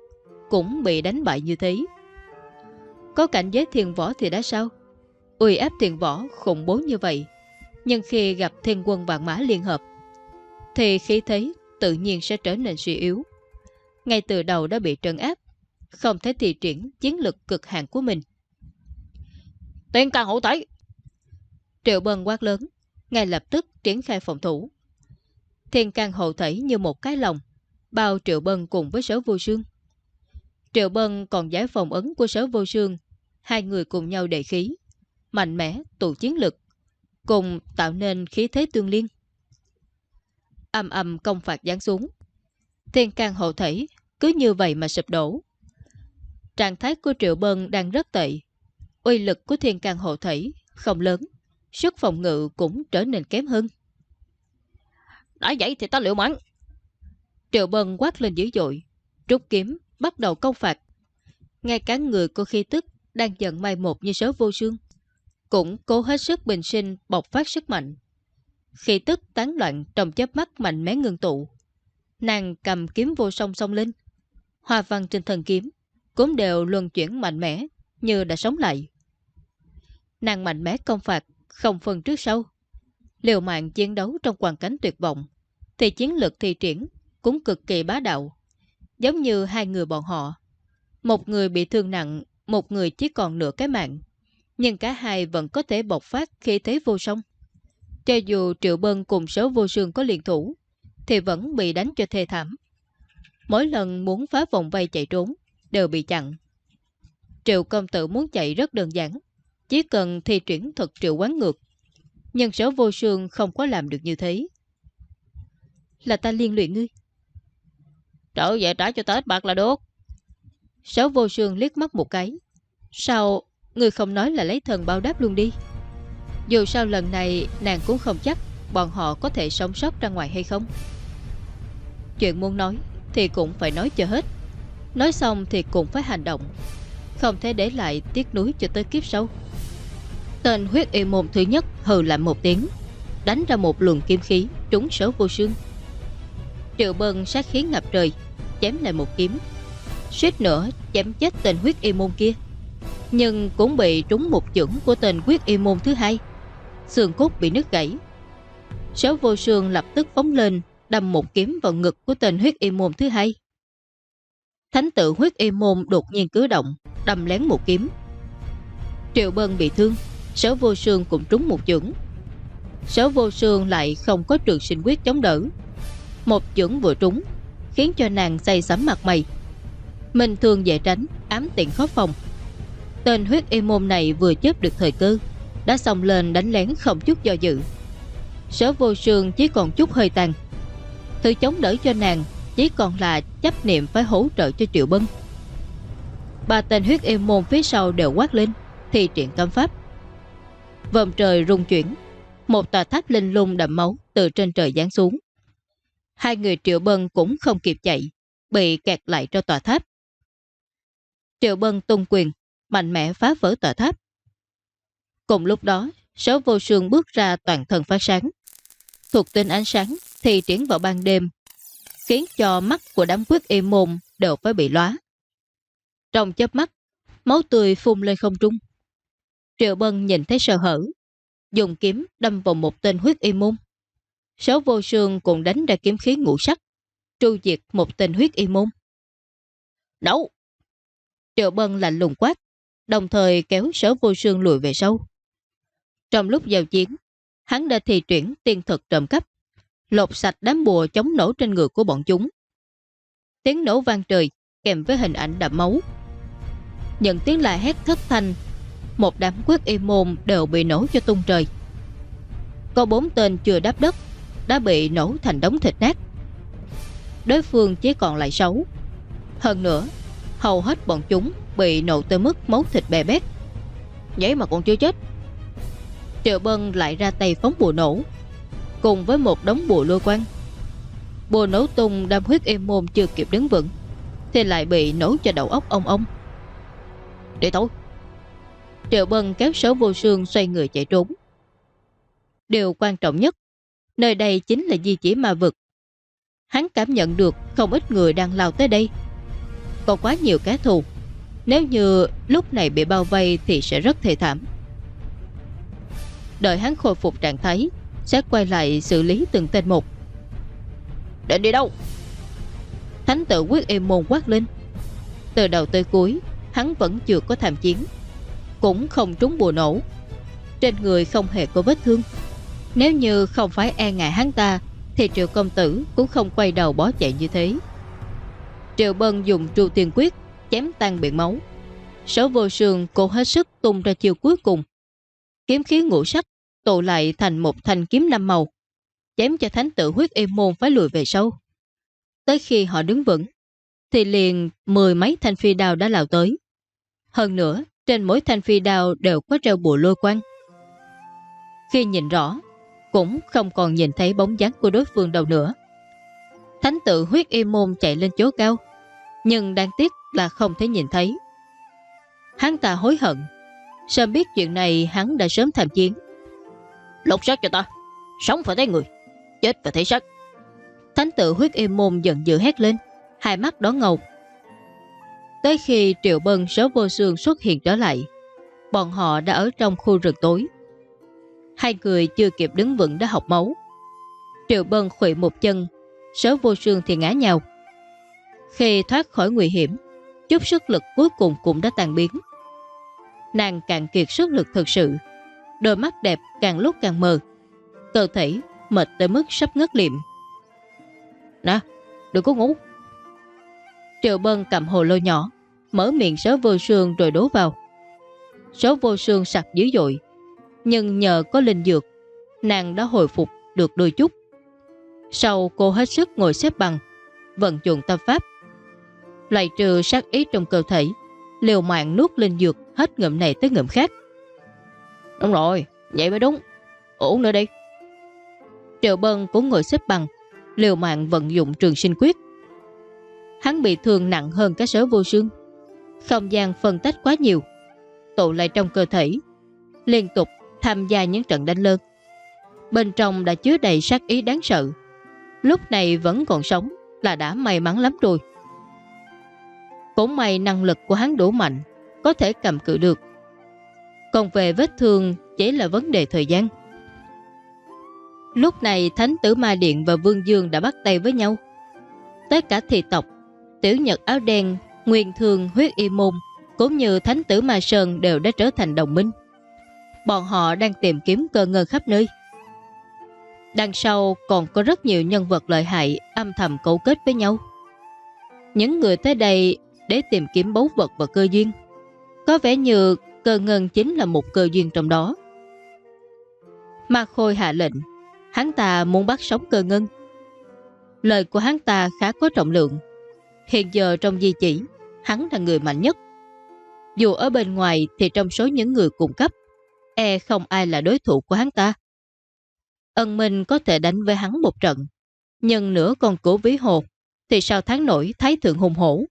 cũng bị đánh bại như thế. Có cảnh giới thiền võ thì đã sao? Uy áp thiền võ khủng bố như vậy. Nhưng khi gặp thiên quân vạn mã liên hợp, thì khí thế tự nhiên sẽ trở nên suy yếu. Ngay từ đầu đã bị trấn áp, không thể thị triển chiến lực cực hạn của mình. Tiên càng hữu tẩy! Triệu bần quát lớn, ngay lập tức triển khai phòng thủ. Thiên can hộ thể như một cái lòng, bao Triệu Bân cùng với sở vô sương. Triệu Bân còn giải phòng ấn của sở vô sương, hai người cùng nhau đầy khí, mạnh mẽ, tụ chiến lực, cùng tạo nên khí thế tương liên. Âm âm công phạt giáng xuống. Thiên can hộ thể cứ như vậy mà sụp đổ. Trạng thái của Triệu Bân đang rất tệ. Uy lực của thiên can hộ thể không lớn, sức phòng ngự cũng trở nên kém hơn. Đã vậy thì ta liệu mắng. Triệu Bân quát lên dữ dội, rút kiếm, bắt đầu công phạt. Ngay cả người có khí tức đang giận mai một như sớ vô sương, cũng cố hết sức bình sinh bộc phát sức mạnh. Khi tức tán loạn trong chớp mắt mạnh mẽ ngưng tụ, nàng cầm kiếm vô song song lên. Hoa văn trên thần kiếm cũng đều luân chuyển mạnh mẽ như đã sống lại. Nàng mạnh mẽ công phạt, không phân trước sau. Liều mạng chiến đấu trong hoàn cảnh tuyệt vọng, thì chiến lược thi triển cũng cực kỳ bá đạo. Giống như hai người bọn họ. Một người bị thương nặng, một người chỉ còn nửa cái mạng. Nhưng cả hai vẫn có thể bộc phát khi thế vô song. Cho dù Triệu Bân cùng số vô sương có liên thủ, thì vẫn bị đánh cho thê thảm. Mỗi lần muốn phá vòng vây chạy trốn, đều bị chặn. Triệu công tử muốn chạy rất đơn giản, chỉ cần thi triển thuật triệu quán ngược. Nhưng sở vô sương không có làm được như thế. Là ta liên luyện ngươi. Trở về trả cho ta ít bạc là được. Sáu vô sương liếc mắt một cái. Sao người không nói là lấy thần báo đáp luôn đi? Dù sao lần này nàng cũng không chắc bọn họ có thể sống sót ra ngoài hay không. Chuyện muốn nói thì cũng phải nói cho hết. Nói xong thì cũng phải hành động. Không thể để lại tiếc núi cho tới kiếp sau. Tên huyết y môn thứ nhất hừ lại một tiếng, đánh ra một luồng kim khí trúng sở vô sương. Triệu bân sát khí ngập trời, chém lại một kiếm. Suýt nữa chém chết tên huyết y môn kia. Nhưng cũng bị trúng một chưởng của tên huyết y môn thứ hai. Xương cốt bị nứt gãy. Sở vô sương lập tức phóng lên, đâm một kiếm vào ngực của tên huyết y môn thứ hai. Thánh tự huyết y môn đột nhiên cứ động, đâm lén một kiếm. Triệu Bân bị thương, sở vô sương cũng trúng một chưởng. Sở vô sương lại không có trường sinh quyết chống đỡ. Một chưởng vừa trúng, khiến cho nàng say sắm mặt mày. Mình thường dễ tránh, ám tiện khó phòng. Tên huyết y môn này vừa chớp được thời cơ, đã xông lên đánh lén không chút do dự. Sở vô sương chỉ còn chút hơi tàn. Thứ chống đỡ cho nàng chỉ còn là chấp niệm phải hỗ trợ cho Triệu Bân. Ba tên huyết y môn phía sau đều quát lên, thì triển cấm pháp vòm trời rung chuyển, một tòa tháp linh lung đậm máu từ trên trời giáng xuống. Hai người Triệu Bân cũng không kịp chạy, bị kẹt lại trong tòa tháp. Triệu Bân tung quyền, mạnh mẽ phá vỡ tòa tháp. Cùng lúc đó, số vô sương bước ra toàn thân phát sáng. Thuộc tên ánh sáng thì triển vào ban đêm, khiến cho mắt của đám quyết y môn đều phải bị lóa. Trong chớp mắt, máu tươi phun lên không trung. Triệu Bân nhìn thấy sơ hở, dùng kiếm đâm vào một tên huyết y môn. Sáu vô sương cũng đánh ra kiếm khí ngũ sắc, tru diệt một tên huyết y môn. Đấu! Triệu Bân lạnh lùng quát, đồng thời kéo sở vô sương lùi về sâu. Trong lúc giao chiến, hắn đã thi chuyển tiên thực trộm cấp, lột sạch đám bùa chống nổ trên người của bọn chúng. Tiếng nổ vang trời, kèm với hình ảnh đậm máu. Những tiếng la hét thất thanh, một đám quyết y môn đều bị nổ cho tung trời. Có bốn tên chưa đáp đất, đã bị nổ thành đống thịt nát. Đối phương chỉ còn lại sáu. Hơn nữa, hầu hết bọn chúng bị nổ tới mức máu thịt bè bét. Vậy mà còn chưa chết. Triệu Bân lại ra tay phóng bùa nổ, cùng với một đống bùa lôi quang. Bùa nổ tung đam huyết em môn chưa kịp đứng vững, thì lại bị nổ cho đầu óc ông ông. Để thôi. Triệu Bân kéo số vô xương xoay người chạy trốn. Điều quan trọng nhất, nơi đây chính là di chỉ ma vực. Hắn cảm nhận được không ít người đang lao tới đây. Còn quá nhiều kẻ thù. Nếu như lúc này bị bao vây thì sẽ rất thê thảm. Đợi hắn khôi phục trạng thái, sẽ quay lại xử lý từng tên một. Định đi đâu? Thánh tự quyết êm môn quát lên. Từ đầu tới cuối, hắn vẫn chưa có tham chiến. Cũng không trúng bùa nổ. Trên người không hề có vết thương. Nếu như không phải e ngại hắn ta, thì triệu công tử cũng không quay đầu bó chạy như thế. Triệu Bân dùng tru tiền quyết, chém tan biển máu. Sở vô sương cố hết sức tung ra chiều cuối cùng. Kiếm khí ngũ sắc tụ lại thành một thanh kiếm năm màu, chém cho thánh tử huyết êm môn phải lùi về sâu. Tới khi họ đứng vững, thì liền mười mấy thanh phi đao đã lao tới. Hơn nữa, trên mỗi thanh phi đao đều có treo bùa lôi quang. Khi nhìn rõ, cũng không còn nhìn thấy bóng dáng của đối phương đâu nữa. Thánh tự huyết y môn chạy lên chỗ cao, nhưng đáng tiếc là không thể nhìn thấy. Hắn ta hối hận, sớm biết chuyện này hắn đã sớm tham chiến. Lột xác cho ta, sống phải thấy người, chết phải thấy sắc. Thánh tự huyết y môn giận dữ hét lên, hai mắt đỏ ngầu. Tới khi Triệu Bân số vô xương xuất hiện trở lại, bọn họ đã ở trong khu rừng tối. Hai người chưa kịp đứng vững đã học máu. Triệu Bân khủy một chân, số vô xương thì ngã nhau Khi thoát khỏi nguy hiểm, chút sức lực cuối cùng cũng đã tàn biến. Nàng càng kiệt sức lực thật sự, đôi mắt đẹp càng lúc càng mờ. Cơ thể mệt tới mức sắp ngất liệm. Nè, đừng có ngủ. Triệu Bân cầm hồ lô nhỏ, mở miệng sớ vô sương rồi đổ vào. Sớ vô sương sặc dữ dội, nhưng nhờ có linh dược, nàng đã hồi phục được đôi chút. Sau cô hết sức ngồi xếp bằng, vận dụng tâm pháp. Loại trừ sát ý trong cơ thể Liều mạng nuốt linh dược Hết ngụm này tới ngụm khác Đúng rồi, vậy mới đúng Uống nữa đi Triệu Bân cũng ngồi xếp bằng Liều mạng vận dụng trường sinh quyết Hắn bị thương nặng hơn cái sớ vô xương Không gian phân tách quá nhiều. Tụ lại trong cơ thể. Liên tục tham gia những trận đánh lớn. Bên trong đã chứa đầy sát ý đáng sợ. Lúc này vẫn còn sống Là đã may mắn lắm rồi. Cũng may năng lực của hắn đủ mạnh, Có thể cầm cự được. Còn về vết thương, Chỉ là vấn đề thời gian. Lúc này Thánh tử Ma Điện và Vương Dương đã bắt tay với nhau. Tất cả thị tộc Tiểu Nhật áo đen Nguyên Thường huyết y môn Cũng như Thánh tử Ma Sơn đều đã trở thành đồng minh Bọn họ đang tìm kiếm cơ ngân khắp nơi Đằng sau còn có rất nhiều nhân vật lợi hại âm thầm cấu kết với nhau. Những người tới đây để tìm kiếm báu vật và cơ duyên. Có vẻ như cơ ngân chính là một cơ duyên trong đó. Ma Khôi hạ lệnh, hắn ta muốn bắt sống cơ ngân. Lời của hắn ta khá có trọng lượng. Hiện giờ trong di chỉ, hắn là người mạnh nhất. Dù ở bên ngoài thì trong số những người cung cấp, e không ai là đối thủ của hắn ta. Ân Minh có thể đánh với hắn một trận, nhưng nửa còn cổ ví hồ thì sao tháng nổi thái thượng hùng hổ.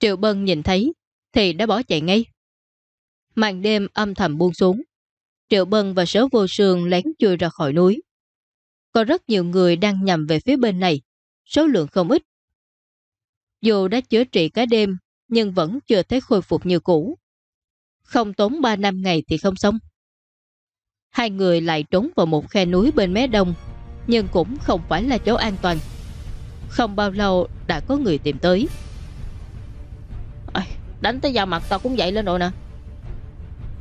Triệu Bân nhìn thấy thì đã bỏ chạy ngay. Màn đêm âm thầm buông xuống. Triệu Bân và sớ Vô Sương lén chui ra khỏi núi. Có rất nhiều người đang nhằm về phía bên này, số lượng không ít. Dù đã chữa trị cả đêm, nhưng vẫn chưa thấy khôi phục như cũ. Không tốn 3 năm ngày thì không xong. Hai người lại trốn vào một khe núi bên mé đông Nhưng cũng không phải là chỗ an toàn. Không bao lâu đã có người tìm tới. À, Đánh tới da mặt tao cũng dậy lên rồi nè.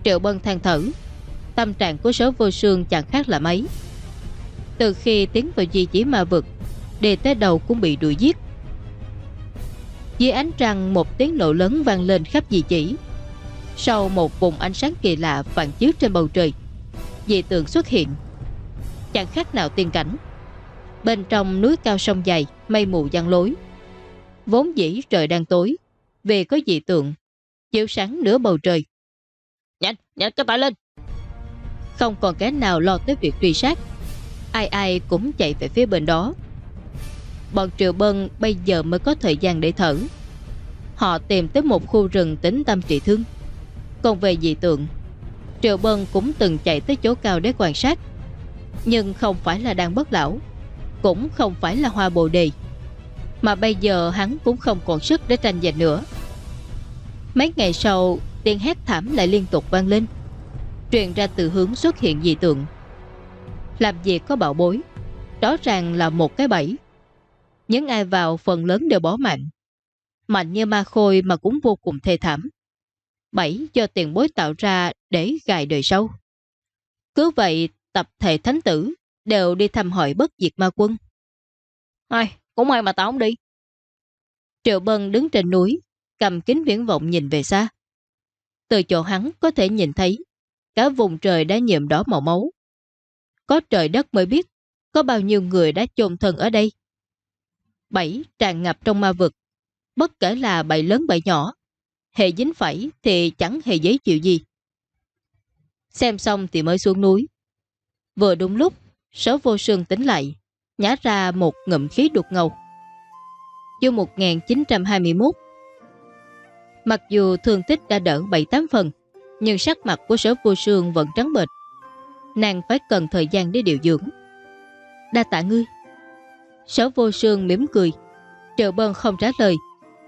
Triệu Bân than thở Tâm trạng của số vô sương chẳng khác là mấy. Từ khi tiến vào di chỉ ma vực Đề tới đầu cũng bị đuổi giết Dưới ánh trăng một tiếng nổ lớn vang lên khắp di chỉ Sau một vùng ánh sáng kỳ lạ phản chiếu trên bầu trời dị tượng xuất hiện. Chẳng khác nào tiên cảnh. Bên trong núi cao sông dày Mây mù giăng lối. Vốn dĩ trời đang tối Vì có dị tượng Chiếu sáng nửa bầu trời. Nhanh, nhanh cái tay lên. Không còn cái nào lo tới việc truy sát. Ai ai cũng chạy về phía bên đó Bọn Triệu Bân bây giờ mới có thời gian để thở. Họ tìm tới một khu rừng tính tâm trị thương. Còn về dị tượng Triệu Bân cũng từng chạy tới chỗ cao để quan sát. Nhưng không phải là đang bất lão, Cũng không phải là hoa bồ đề. Mà bây giờ hắn cũng không còn sức để tranh giành nữa. Mấy ngày sau, Tiếng hét thảm lại liên tục vang lên, Truyền ra từ hướng xuất hiện dị tượng. Làm gì có bạo bối, rõ ràng là một cái bẫy. Những ai vào phần lớn đều bỏ mạnh Mạnh như ma khôi mà cũng vô cùng thê thảm Bảy do tiền bối tạo ra để gài đời sau. Cứ vậy, tập thể thánh tử đều đi thăm hỏi bất diệt ma quân. Ai, cũng may mà tao không đi. Triệu Bân đứng trên núi, cầm kính viễn vọng nhìn về xa. Từ chỗ hắn có thể nhìn thấy cả vùng trời đã nhuộm đỏ màu máu. Có trời đất mới biết có bao nhiêu người đã chôn thân ở đây. Bảy tràn ngập trong ma vực, bất kể là bẫy lớn bẫy nhỏ, hệ dính phải thì chẳng hề giấy chịu gì. Xem xong thì mới xuống núi. Vừa đúng lúc, sở vô sương tính lại, nhả ra một ngụm khí đục ngầu. Chương 1921 Mặc dù thương tích đã đỡ 7-8 phần, nhưng sắc mặt của sở vô sương vẫn trắng bệch. Nàng phải cần thời gian để điều dưỡng. Đa tạ ngươi. Sở vô sương mỉm cười. Trợ bơn không trả lời,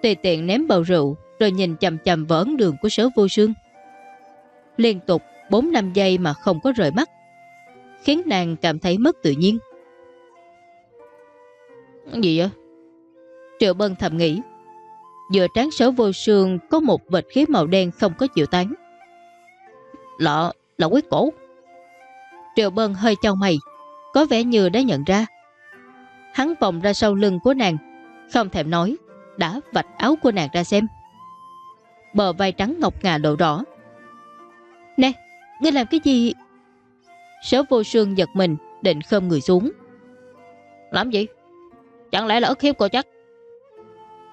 tùy tiện ném bầu rượu rồi nhìn chầm chầm vào ấn đường của sở vô sương. Liên tục 4 năm giây mà không có rời mắt, khiến nàng cảm thấy mất tự nhiên. Gì vậy? Triệu Bân thầm nghĩ. Giữa trán sở vô sương có một vệt khí màu đen không có chịu tán. Lọ, là quyết cổ. Triệu Bân hơi trao mày, có vẻ như đã nhận ra. Hắn vòng ra sau lưng của nàng, không thèm nói, đã vạch áo của nàng ra xem bờ vai trắng ngọc ngà lộ rõ. Nè, ngươi làm cái gì? Sở vô sương giật mình, định khơm người xuống. Làm gì? Chẳng lẽ là ức hiếp cô chắc?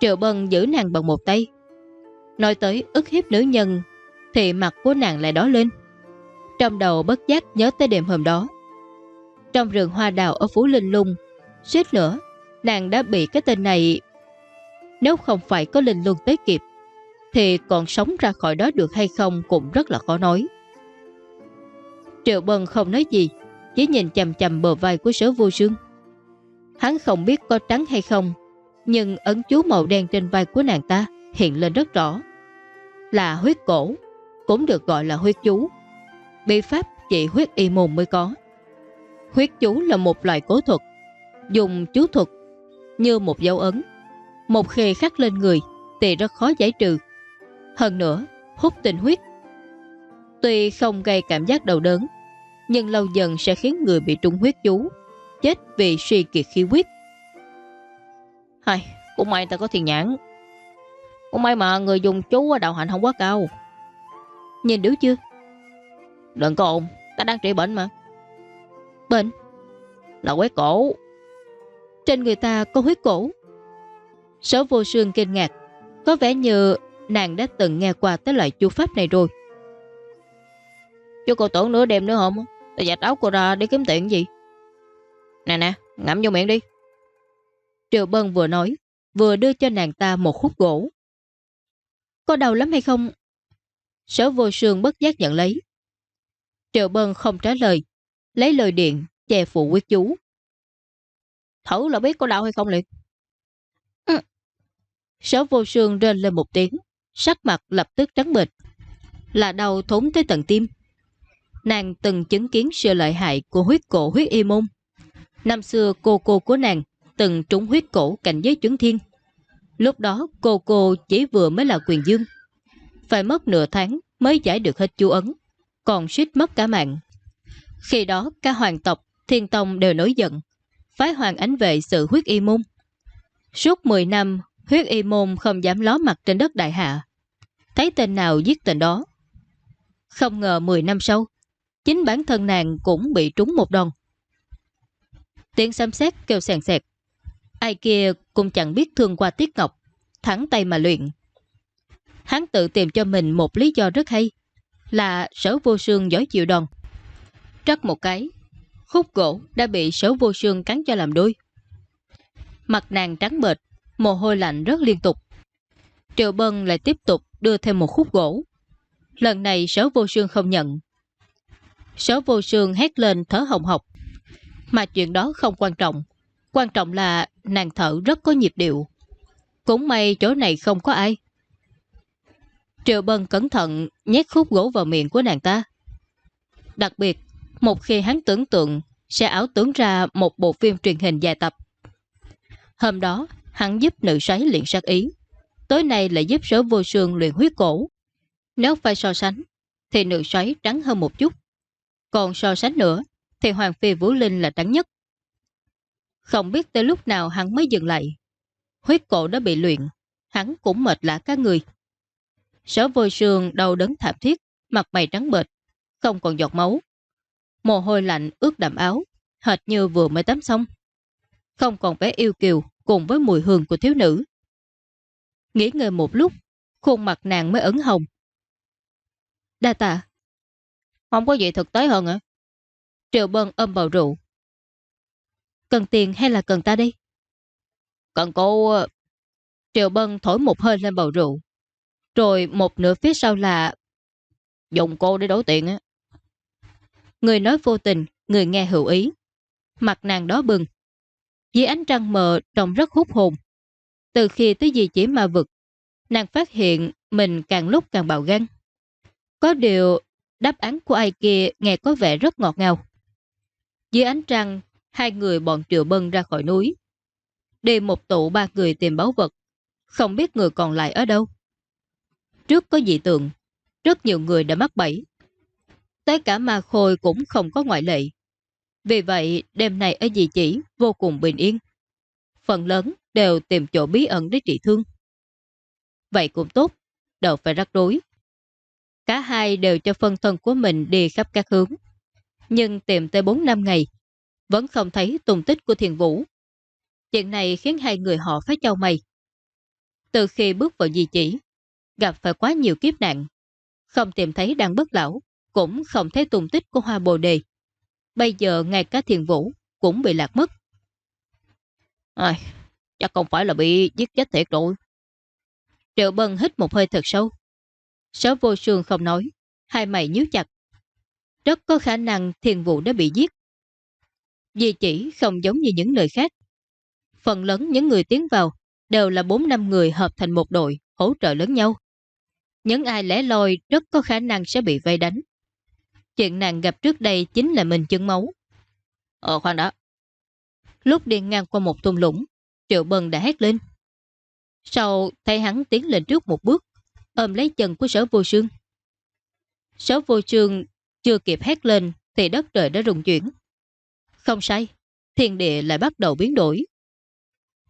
Triệu Bân giữ nàng bằng một tay. Nói tới ức hiếp nữ nhân thì mặt của nàng lại đỏ lên. Trong đầu bất giác nhớ tới đêm hôm đó. Trong rừng hoa đào ở Phú Linh Lung, suýt nữa, nàng đã bị cái tên này... Nếu không phải có Linh luân tới kịp, thì còn sống ra khỏi đó được hay không cũng rất là khó nói. Triệu Bân không nói gì, chỉ nhìn chầm chầm bờ vai của sở vô sương. Hắn không biết có trắng hay không, nhưng ấn chú màu đen trên vai của nàng ta hiện lên rất rõ. Là huyết cổ, cũng được gọi là huyết chú. Bi pháp chỉ huyết y môn mới có. Huyết chú là một loại cố thuật, dùng chú thuật như một dấu ấn. Một khi khắc lên người thì rất khó giải trừ. Hơn nữa, hút tình huyết. Tuy không gây cảm giác đầu đớn, nhưng lâu dần sẽ khiến người bị trúng huyết chú, chết vì suy kiệt khí huyết. Hay, cũng may ta có thiền nhãn. Cũng may mà người dùng chú đạo hạnh không quá cao. Nhìn đúng chưa? Đừng có ồn, ta đang trị bệnh mà. Bệnh? Là quét cổ. Trên người ta có huyết cổ. Sở vô sương kinh ngạc. Có vẻ như nàng đã từng nghe qua tới loại chú pháp này rồi. Chứ cô tưởng nửa đêm nữa không? Ta dạch áo cô ra để kiếm tiền gì? Nè nè, ngậm vô miệng đi. Triệu Bân vừa nói, vừa đưa cho nàng ta một khúc gỗ. Có đau lắm hay không? Sở vô sương bất giác nhận lấy. Triệu Bân không trả lời, lấy lời điện, che phụ quyết chú. Thử là biết có đau hay không liền. Ừ. Sở vô sương rên lên một tiếng, sắc mặt lập tức trắng bệch, là đau thốn tới tận tim. Nàng từng chứng kiến sự lợi hại của huyết cổ huyết y môn. Năm xưa cô cô của nàng từng trúng huyết cổ cảnh giới chuẩn thiên. Lúc đó cô cô chỉ vừa mới là quyền dương. Phải mất nửa tháng mới giải được hết chú ấn, còn suýt mất cả mạng. Khi đó cả hoàng tộc, thiên tông đều nổi giận, phái hoàng ánh vệ sự huyết y môn. Suốt 10 năm, huyết y môn không dám ló mặt trên đất đại hạ. Thấy tên nào giết tên đó. Không ngờ 10 năm sau, chính bản thân nàng cũng bị trúng một đòn. Tiếng xăm xét kêu sèn sẹt. Ai kia cũng chẳng biết thương qua Tiết Ngọc, thẳng tay mà luyện. Hắn tự tìm cho mình một lý do rất hay, là sở vô sương giỏi chịu đòn. Trắc một cái, khúc gỗ đã bị sở vô sương cắn cho làm đôi. Mặt nàng trắng bệt, mồ hôi lạnh rất liên tục. Triệu Bân lại tiếp tục đưa thêm một khúc gỗ. Lần này sở vô sương không nhận. Sở vô sương hét lên thở hồng hộc. Mà chuyện đó không quan trọng. Quan trọng là nàng thở rất có nhịp điệu. Cũng may chỗ này không có ai. Triệu Bân cẩn thận nhét khúc gỗ vào miệng của nàng ta. Đặc biệt, một khi hắn tưởng tượng sẽ ảo tưởng ra một bộ phim truyền hình dài tập. Hôm đó, hắn giúp nữ sấy luyện sát ý. Tối nay lại giúp sở vô sương luyện huyết cổ. Nếu phải so sánh, thì nữ sấy trắng hơn một chút. Còn so sánh nữa, thì Hoàng Phi Vũ Linh là trắng nhất. Không biết tới lúc nào hắn mới dừng lại. Huyết cổ đã bị luyện, hắn cũng mệt lạ các người. Sở vô sương đầu đớn thảm thiết, mặt mày trắng bệch, không còn giọt máu. Mồ hôi lạnh ướt đậm áo, hệt như vừa mới tắm xong. Không còn vẻ yêu kiều cùng với mùi hương của thiếu nữ. Nghỉ ngơi một lúc, khuôn mặt nàng mới ấn hồng. Đa tạ. Không có gì thực tế hơn hả? Triệu Bân ôm bầu rượu. Cần tiền hay là cần ta đi? Cần cô... Ờ, Triệu Bân thổi một hơi lên bầu rượu. Rồi một nửa phía sau là... Dùng cô để đổi tiền á. Người nói vô tình, người nghe hữu ý. Mặt nàng đó bừng. Dưới ánh trăng mờ trông rất hút hồn. Từ khi tới gì chỉ mà vực, nàng phát hiện mình càng lúc càng bạo gan. Có điều, đáp án của ai kia nghe có vẻ rất ngọt ngào. Dưới ánh trăng, hai người bọn triệu bân ra khỏi núi. Đi một tụ ba người tìm báu vật, không biết người còn lại ở đâu. Trước có dị tượng, rất nhiều người đã mắc bẫy. Tới cả ma khôi cũng không có ngoại lệ. Vì vậy, đêm này ở dì chỉ vô cùng bình yên. Phần lớn đều tìm chỗ bí ẩn để trị thương. Vậy cũng tốt, đâu phải rắc rối. Cả hai đều cho phân thân của mình đi khắp các hướng. Nhưng tìm tới 4 năm ngày, vẫn không thấy tung tích của thiền vũ. Chuyện này khiến hai người họ phải trao mày. Từ khi bước vào di chỉ, gặp phải quá nhiều kiếp nạn, không tìm thấy đang bất lão, cũng không thấy tung tích của hoa bồ đề. Bây giờ ngay cả thiền vũ cũng bị lạc mất. Ai, chắc không phải là bị giết chết thiệt rồi. Triệu Bân hít một hơi thật sâu. sáu vô sương không nói, hai mày nhíu chặt. Rất có khả năng thiền vụ đã bị giết. Di chỉ không giống như những nơi khác. Phần lớn những người tiến vào đều là 4 năm người hợp thành một đội, hỗ trợ lớn nhau. Những ai lẻ loi rất có khả năng sẽ bị vây đánh. Chuyện nàng gặp trước đây chính là mình chân máu. Ờ khoan đã. Lúc đi ngang qua một thung lũng, Triệu Bân đã hét lên. Sau thấy hắn tiến lên trước một bước, ôm lấy chân của sở vô sương. Sở vô sương chưa kịp hét lên thì đất trời đã rung chuyển. Không sai, thiên địa lại bắt đầu biến đổi.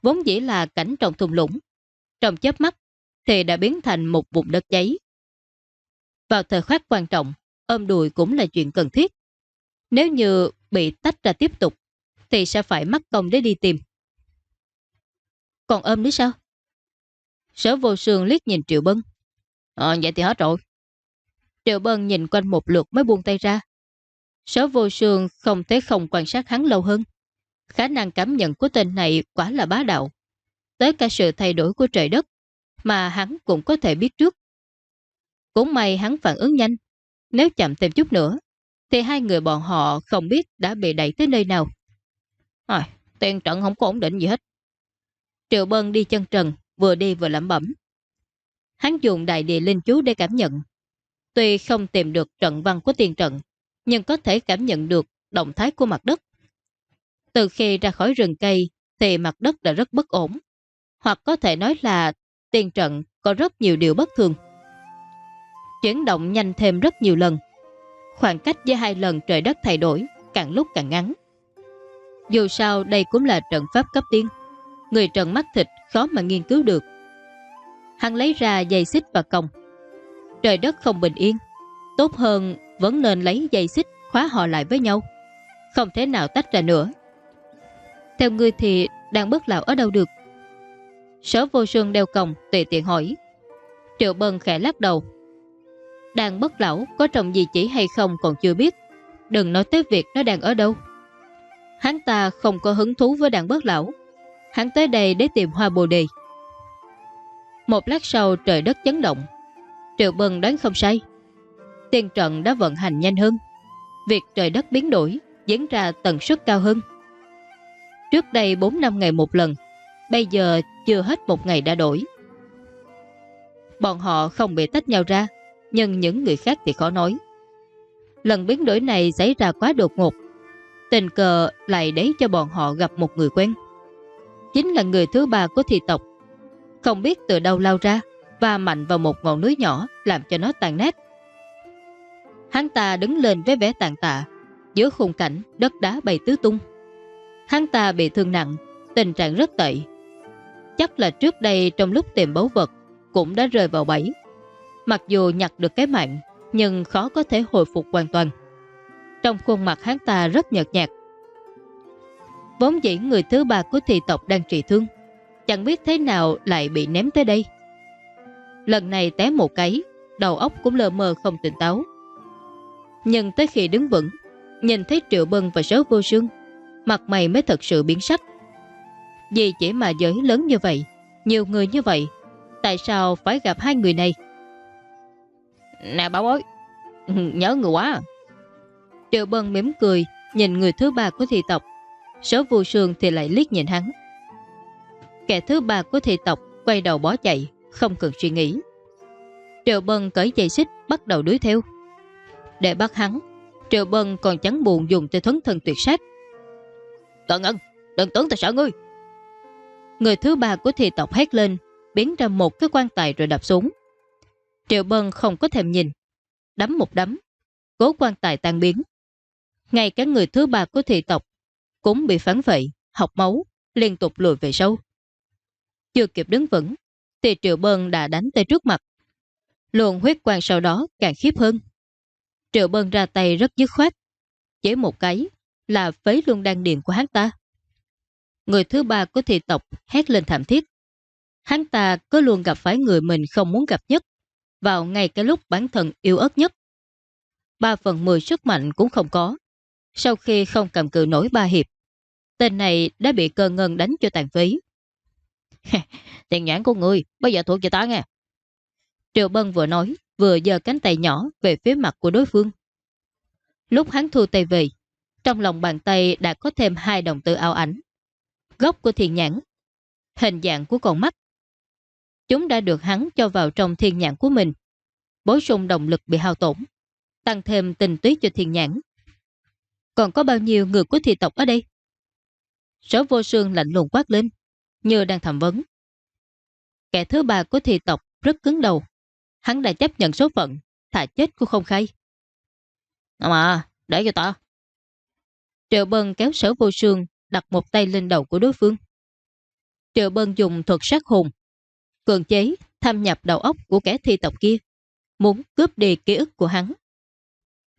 Vốn dĩ là cảnh trong thùng lũng. Trong chớp mắt thì đã biến thành một vùng đất cháy. Vào thời khắc quan trọng, ôm đùi cũng là chuyện cần thiết. Nếu như bị tách ra tiếp tục, thì sẽ phải mất công để đi tìm. Còn ôm nữa sao? Sở vô sương liếc nhìn Triệu Bân. Ờ, vậy thì hết rồi. Triệu Bân nhìn quanh một lượt mới buông tay ra. Sở vô sương không thể không quan sát hắn lâu hơn. Khả năng cảm nhận của tên này quả là bá đạo. Tới cả sự thay đổi của trời đất mà hắn cũng có thể biết trước. Cũng may hắn phản ứng nhanh. Nếu chậm thêm chút nữa, thì hai người bọn họ không biết đã bị đẩy tới nơi nào. À, tiền trận không có ổn định gì hết. Triệu Bân đi chân trần, vừa đi vừa lẩm bẩm. Hắn dùng đại địa linh chú để cảm nhận. Tuy không tìm được trận văn của tiền trận, nhưng có thể cảm nhận được động thái của mặt đất. Từ khi ra khỏi rừng cây thì mặt đất đã rất bất ổn. Hoặc có thể nói là tiền trận có rất nhiều điều bất thường. Chuyển động nhanh thêm rất nhiều lần. Khoảng cách giữa hai lần trời đất thay đổi, càng lúc càng ngắn. Dù sao, đây cũng là trận pháp cấp tiên. Người trần mắt thịt khó mà nghiên cứu được. Hắn lấy ra dây xích và còng. Trời đất không bình yên. Tốt hơn, vẫn nên lấy dây xích khóa họ lại với nhau. Không thể nào tách ra nữa. Theo ngươi thì đang bất lão ở đâu được? Sở vô sương đeo còng, tùy tiện hỏi. Triệu Bân khẽ lắc đầu. Đang bất lão có trồng gì chỉ hay không còn chưa biết. Đừng nói tới việc nó đang ở đâu. Hắn ta không có hứng thú với đàn bất lão. Hắn tới đây để tìm hoa bồ đề. Một lát sau trời đất chấn động. Triệu Bân đoán không sai. Tiên trận đã vận hành nhanh hơn. Việc trời đất biến đổi diễn ra tần suất cao hơn. Trước đây 4 năm ngày một lần, bây giờ chưa hết một ngày đã đổi. Bọn họ không bị tách nhau ra, nhưng những người khác thì khó nói. Lần biến đổi này xảy ra quá đột ngột. Tình cờ lại đấy cho bọn họ gặp một người quen. Chính là người thứ ba của thị tộc. Không biết từ đâu lao ra và mạnh vào một ngọn núi nhỏ làm cho nó tàn nát. Hắn ta đứng lên với vẻ tàn tạ, giữa khung cảnh đất đá bay tứ tung. Hắn ta bị thương nặng, tình trạng rất tệ. Chắc là trước đây trong lúc tìm báu vật cũng đã rơi vào bẫy. Mặc dù nhặt được cái mạng, nhưng khó có thể hồi phục hoàn toàn. Trong khuôn mặt hắn ta rất nhợt nhạt. Vốn dĩ người thứ ba của thị tộc đang trị thương, chẳng biết thế nào lại bị ném tới đây. Lần này té một cái, đầu óc cũng lờ mờ không tỉnh táo. Nhưng tới khi đứng vững, nhìn thấy Triệu Bân và Sớ Vô Sương, mặt mày mới thật sự biến sắc. Vì chỉ mà giới lớn như vậy, nhiều người như vậy, tại sao phải gặp hai người này? Nè bảo bối, (laughs) nhớ người quá à. Triệu Bân mỉm cười, nhìn người thứ ba của thị tộc. số Vô Sương thì lại liếc nhìn hắn. Kẻ thứ ba của thị tộc quay đầu bó chạy, không cần suy nghĩ. Triệu Bân cởi dây xích bắt đầu đuổi theo. Để bắt hắn, Triệu Bân còn chẳng buồn dùng tới thuấn thân tuyệt sát. cẩn ân, đừng tưởng ta sợ ngươi. Người thứ ba của thị tộc hét lên, biến ra một cái quan tài rồi đập xuống. Triệu Bân không có thèm nhìn. Đấm một đấm, cố quan tài tan biến. Ngay cả người thứ ba của thị tộc cũng bị phản vậy, học máu, liên tục lùi về sâu. Chưa kịp đứng vững, thì Triệu Bân đã đánh tới trước mặt. Luồng huyết quang sau đó càng khiếp hơn. Triệu Bân ra tay rất dứt khoát. Chỉ một cái là phế luôn đan điện của hắn ta. Người thứ ba của thị tộc hét lên thảm thiết. Hắn ta cứ luôn gặp phải người mình không muốn gặp nhất, vào ngay cái lúc bản thân yêu ớt nhất. Ba phần mười sức mạnh cũng không có. Sau khi không cầm cự nổi ba hiệp, tên này đã bị cơ ngân đánh cho tàn phí. (laughs) Tiền nhãn của người bây giờ thuộc cho ta nghe. Triệu Bân vừa nói, vừa giơ cánh tay nhỏ về phía mặt của đối phương. Lúc hắn thu tay về, trong lòng bàn tay đã có thêm hai đồng tử ảo ảnh. Góc của thiền nhãn, hình dạng của con mắt. Chúng đã được hắn cho vào trong thiên nhãn của mình, bổ sung động lực bị hao tổn, tăng thêm tình túy cho thiên nhãn. Còn có bao nhiêu người của thị tộc ở đây? Sở vô sương lạnh lùng quát lên, như đang thẩm vấn. Kẻ thứ ba của thị tộc rất cứng đầu. Hắn đã chấp nhận số phận, thả chết của không khai. Mà, để cho ta. Triệu Bân kéo sở vô sương, đặt một tay lên đầu của đối phương. Triệu Bân dùng thuật sát hồn, cường chế, thâm nhập đầu óc của kẻ thi tộc kia, muốn cướp đi ký ức của hắn.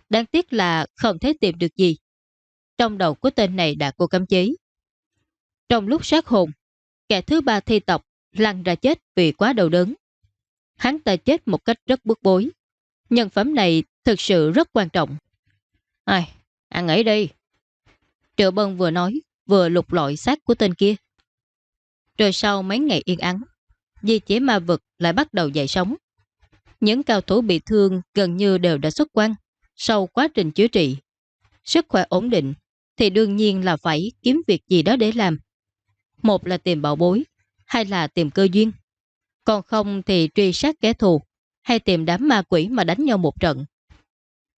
Đáng tiếc là không thể tìm được gì. Trong đầu của tên này đã cô cấm chế. Trong lúc sát hồn, kẻ thứ ba thi tộc lăn ra chết vì quá đầu đớn. Hắn ta chết một cách rất bức bối. Nhân phẩm này thực sự rất quan trọng. Ai, ăn ấy đi. Triệu Bân vừa nói, vừa lục lọi xác của tên kia. Rồi sau mấy ngày yên ắng, di chế ma vực lại bắt đầu dậy sống. Những cao thủ bị thương gần như đều đã xuất quan sau quá trình chữa trị. Sức khỏe ổn định thì đương nhiên là phải kiếm việc gì đó để làm. Một là tìm bảo bối, hai là tìm cơ duyên. Còn không thì truy sát kẻ thù, hay tìm đám ma quỷ mà đánh nhau một trận.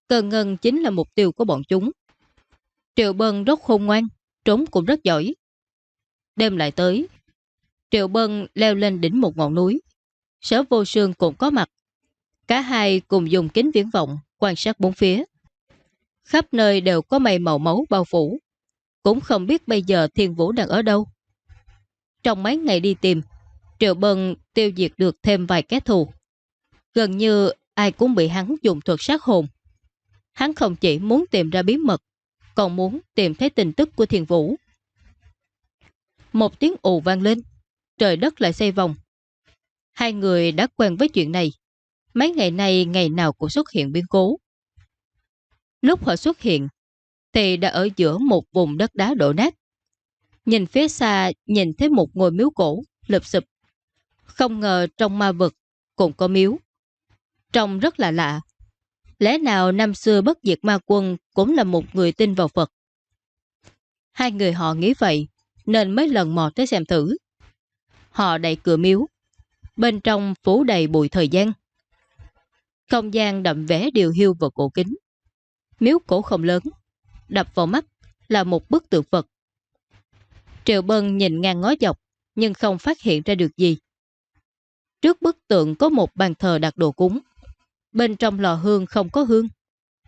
Cơ ngân chính là mục tiêu của bọn chúng. Triệu Bân rất khôn ngoan, trốn cũng rất giỏi. Đêm lại tới, Triệu Bân leo lên đỉnh một ngọn núi. Sở vô sương cũng có mặt. Cả hai cùng dùng kính viễn vọng quan sát bốn phía. Khắp nơi đều có mây màu máu bao phủ. Cũng không biết bây giờ thiên vũ đang ở đâu. Trong mấy ngày đi tìm, Triệu Bân tiêu diệt được thêm vài kẻ thù. Gần như ai cũng bị hắn dùng thuật sát hồn. Hắn không chỉ muốn tìm ra bí mật, còn muốn tìm thấy tin tức của thiên vũ. Một tiếng ù vang lên, trời đất lại xoay vòng. Hai người đã quen với chuyện này. Mấy ngày nay ngày nào cũng xuất hiện biến cố. Lúc họ xuất hiện, thì đã ở giữa một vùng đất đá đổ nát. Nhìn phía xa, nhìn thấy một ngôi miếu cổ, lụp sụp. Không ngờ trong ma vực cũng có miếu. Trông rất là lạ. Lẽ nào năm xưa bất diệt ma quân cũng là một người tin vào Phật? Hai người họ nghĩ vậy, nên mấy lần mò tới xem thử. Họ đẩy cửa miếu. Bên trong phủ đầy bụi thời gian. Không gian đậm vẽ điều hiu và cổ kính. Miếu cổ không lớn. Đập vào mắt là một bức tượng Phật. Triệu Bân nhìn ngang ngó dọc nhưng không phát hiện ra được gì. Trước bức tượng có một bàn thờ đặt đồ cúng. Bên trong lò hương không có hương.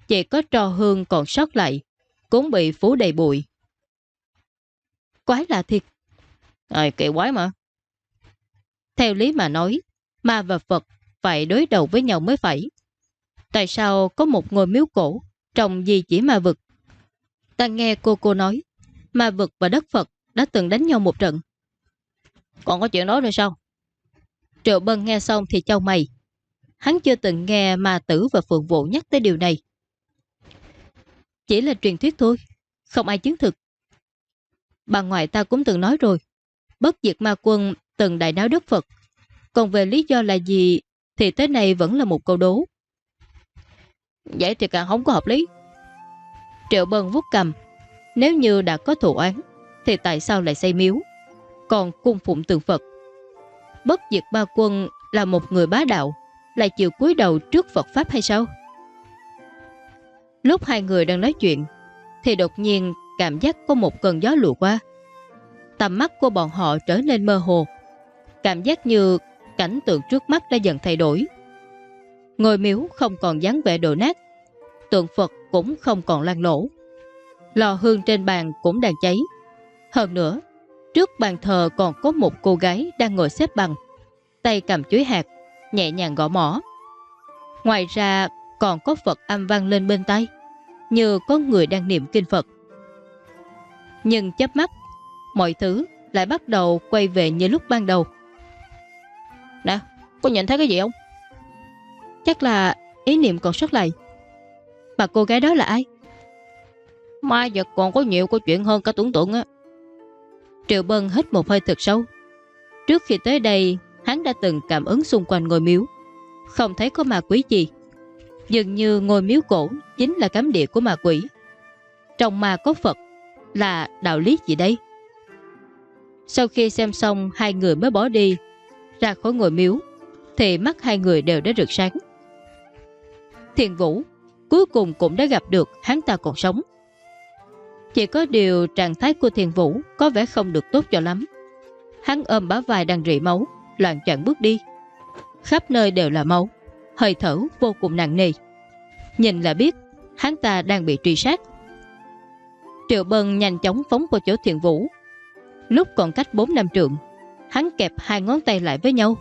Chỉ có trò hương còn sót lại, cũng bị phủ đầy bụi. Quái lạ thiệt. Ờ, kỳ quái mà. Theo lý mà nói, ma và Phật phải đối đầu với nhau mới phải. Tại sao có một ngôi miếu cổ trong gì chỉ ma vực? Ta nghe cô cô nói, ma vực và đất Phật đã từng đánh nhau một trận. Còn có chuyện đó nữa sao? Triệu Bân nghe xong thì châu mày. Hắn chưa từng nghe ma tử và phượng vụ nhắc tới điều này. Chỉ là truyền thuyết thôi, không ai chứng thực. Bà ngoại ta cũng từng nói rồi, bất diệt ma quân từng đại náo Đức Phật. Còn về lý do là gì thì tới nay vẫn là một câu đố. Vậy thì càng không có hợp lý. Triệu Bân vút cầm. Nếu như đã có thủ án, thì tại sao lại xây miếu? Còn cung phụng tượng Phật. Bất diệt ba quân là một người bá đạo, lại chịu cúi đầu trước Phật Pháp hay sao? Lúc hai người đang nói chuyện, thì đột nhiên cảm giác có một cơn gió lùa qua. Tầm mắt của bọn họ trở nên mơ hồ. Cảm giác như cảnh tượng trước mắt đã dần thay đổi. Ngôi miếu không còn dáng vẻ đổ nát, tượng Phật cũng không còn lan lỗ. Lò hương trên bàn cũng đang cháy. Hơn nữa, trước bàn thờ còn có một cô gái đang ngồi xếp bằng, tay cầm chuối hạt, nhẹ nhàng gõ mỏ. Ngoài ra còn có Phật âm vang lên bên tay, như có người đang niệm kinh Phật. Nhưng chấp mắt, mọi thứ lại bắt đầu quay về như lúc ban đầu. Nè, cô nhìn thấy cái gì không? Chắc là ý niệm còn sót lại. Mà cô gái đó là ai? Ma vật còn có nhiều câu chuyện hơn cả tưởng tượng á. Triệu Bân hít một hơi thật sâu. Trước khi tới đây, hắn đã từng cảm ứng xung quanh ngôi miếu. Không thấy có ma quỷ gì. Dường như ngôi miếu cổ chính là cấm địa của ma quỷ. Trong ma có Phật là đạo lý gì đây? Sau khi xem xong hai người mới bỏ đi ra khỏi ngôi miếu thì mắt hai người đều đã rực sáng. Thiền Vũ cuối cùng cũng đã gặp được hắn ta còn sống. Chỉ có điều trạng thái của Thiền Vũ có vẻ không được tốt cho lắm. Hắn ôm bá vai đang rỉ máu, loạn choạng bước đi. Khắp nơi đều là máu, hơi thở vô cùng nặng nề. Nhìn là biết, hắn ta đang bị truy sát. Triệu Bân nhanh chóng phóng vào chỗ Thiền Vũ. Lúc còn cách 4 năm trượng, hắn kẹp hai ngón tay lại với nhau,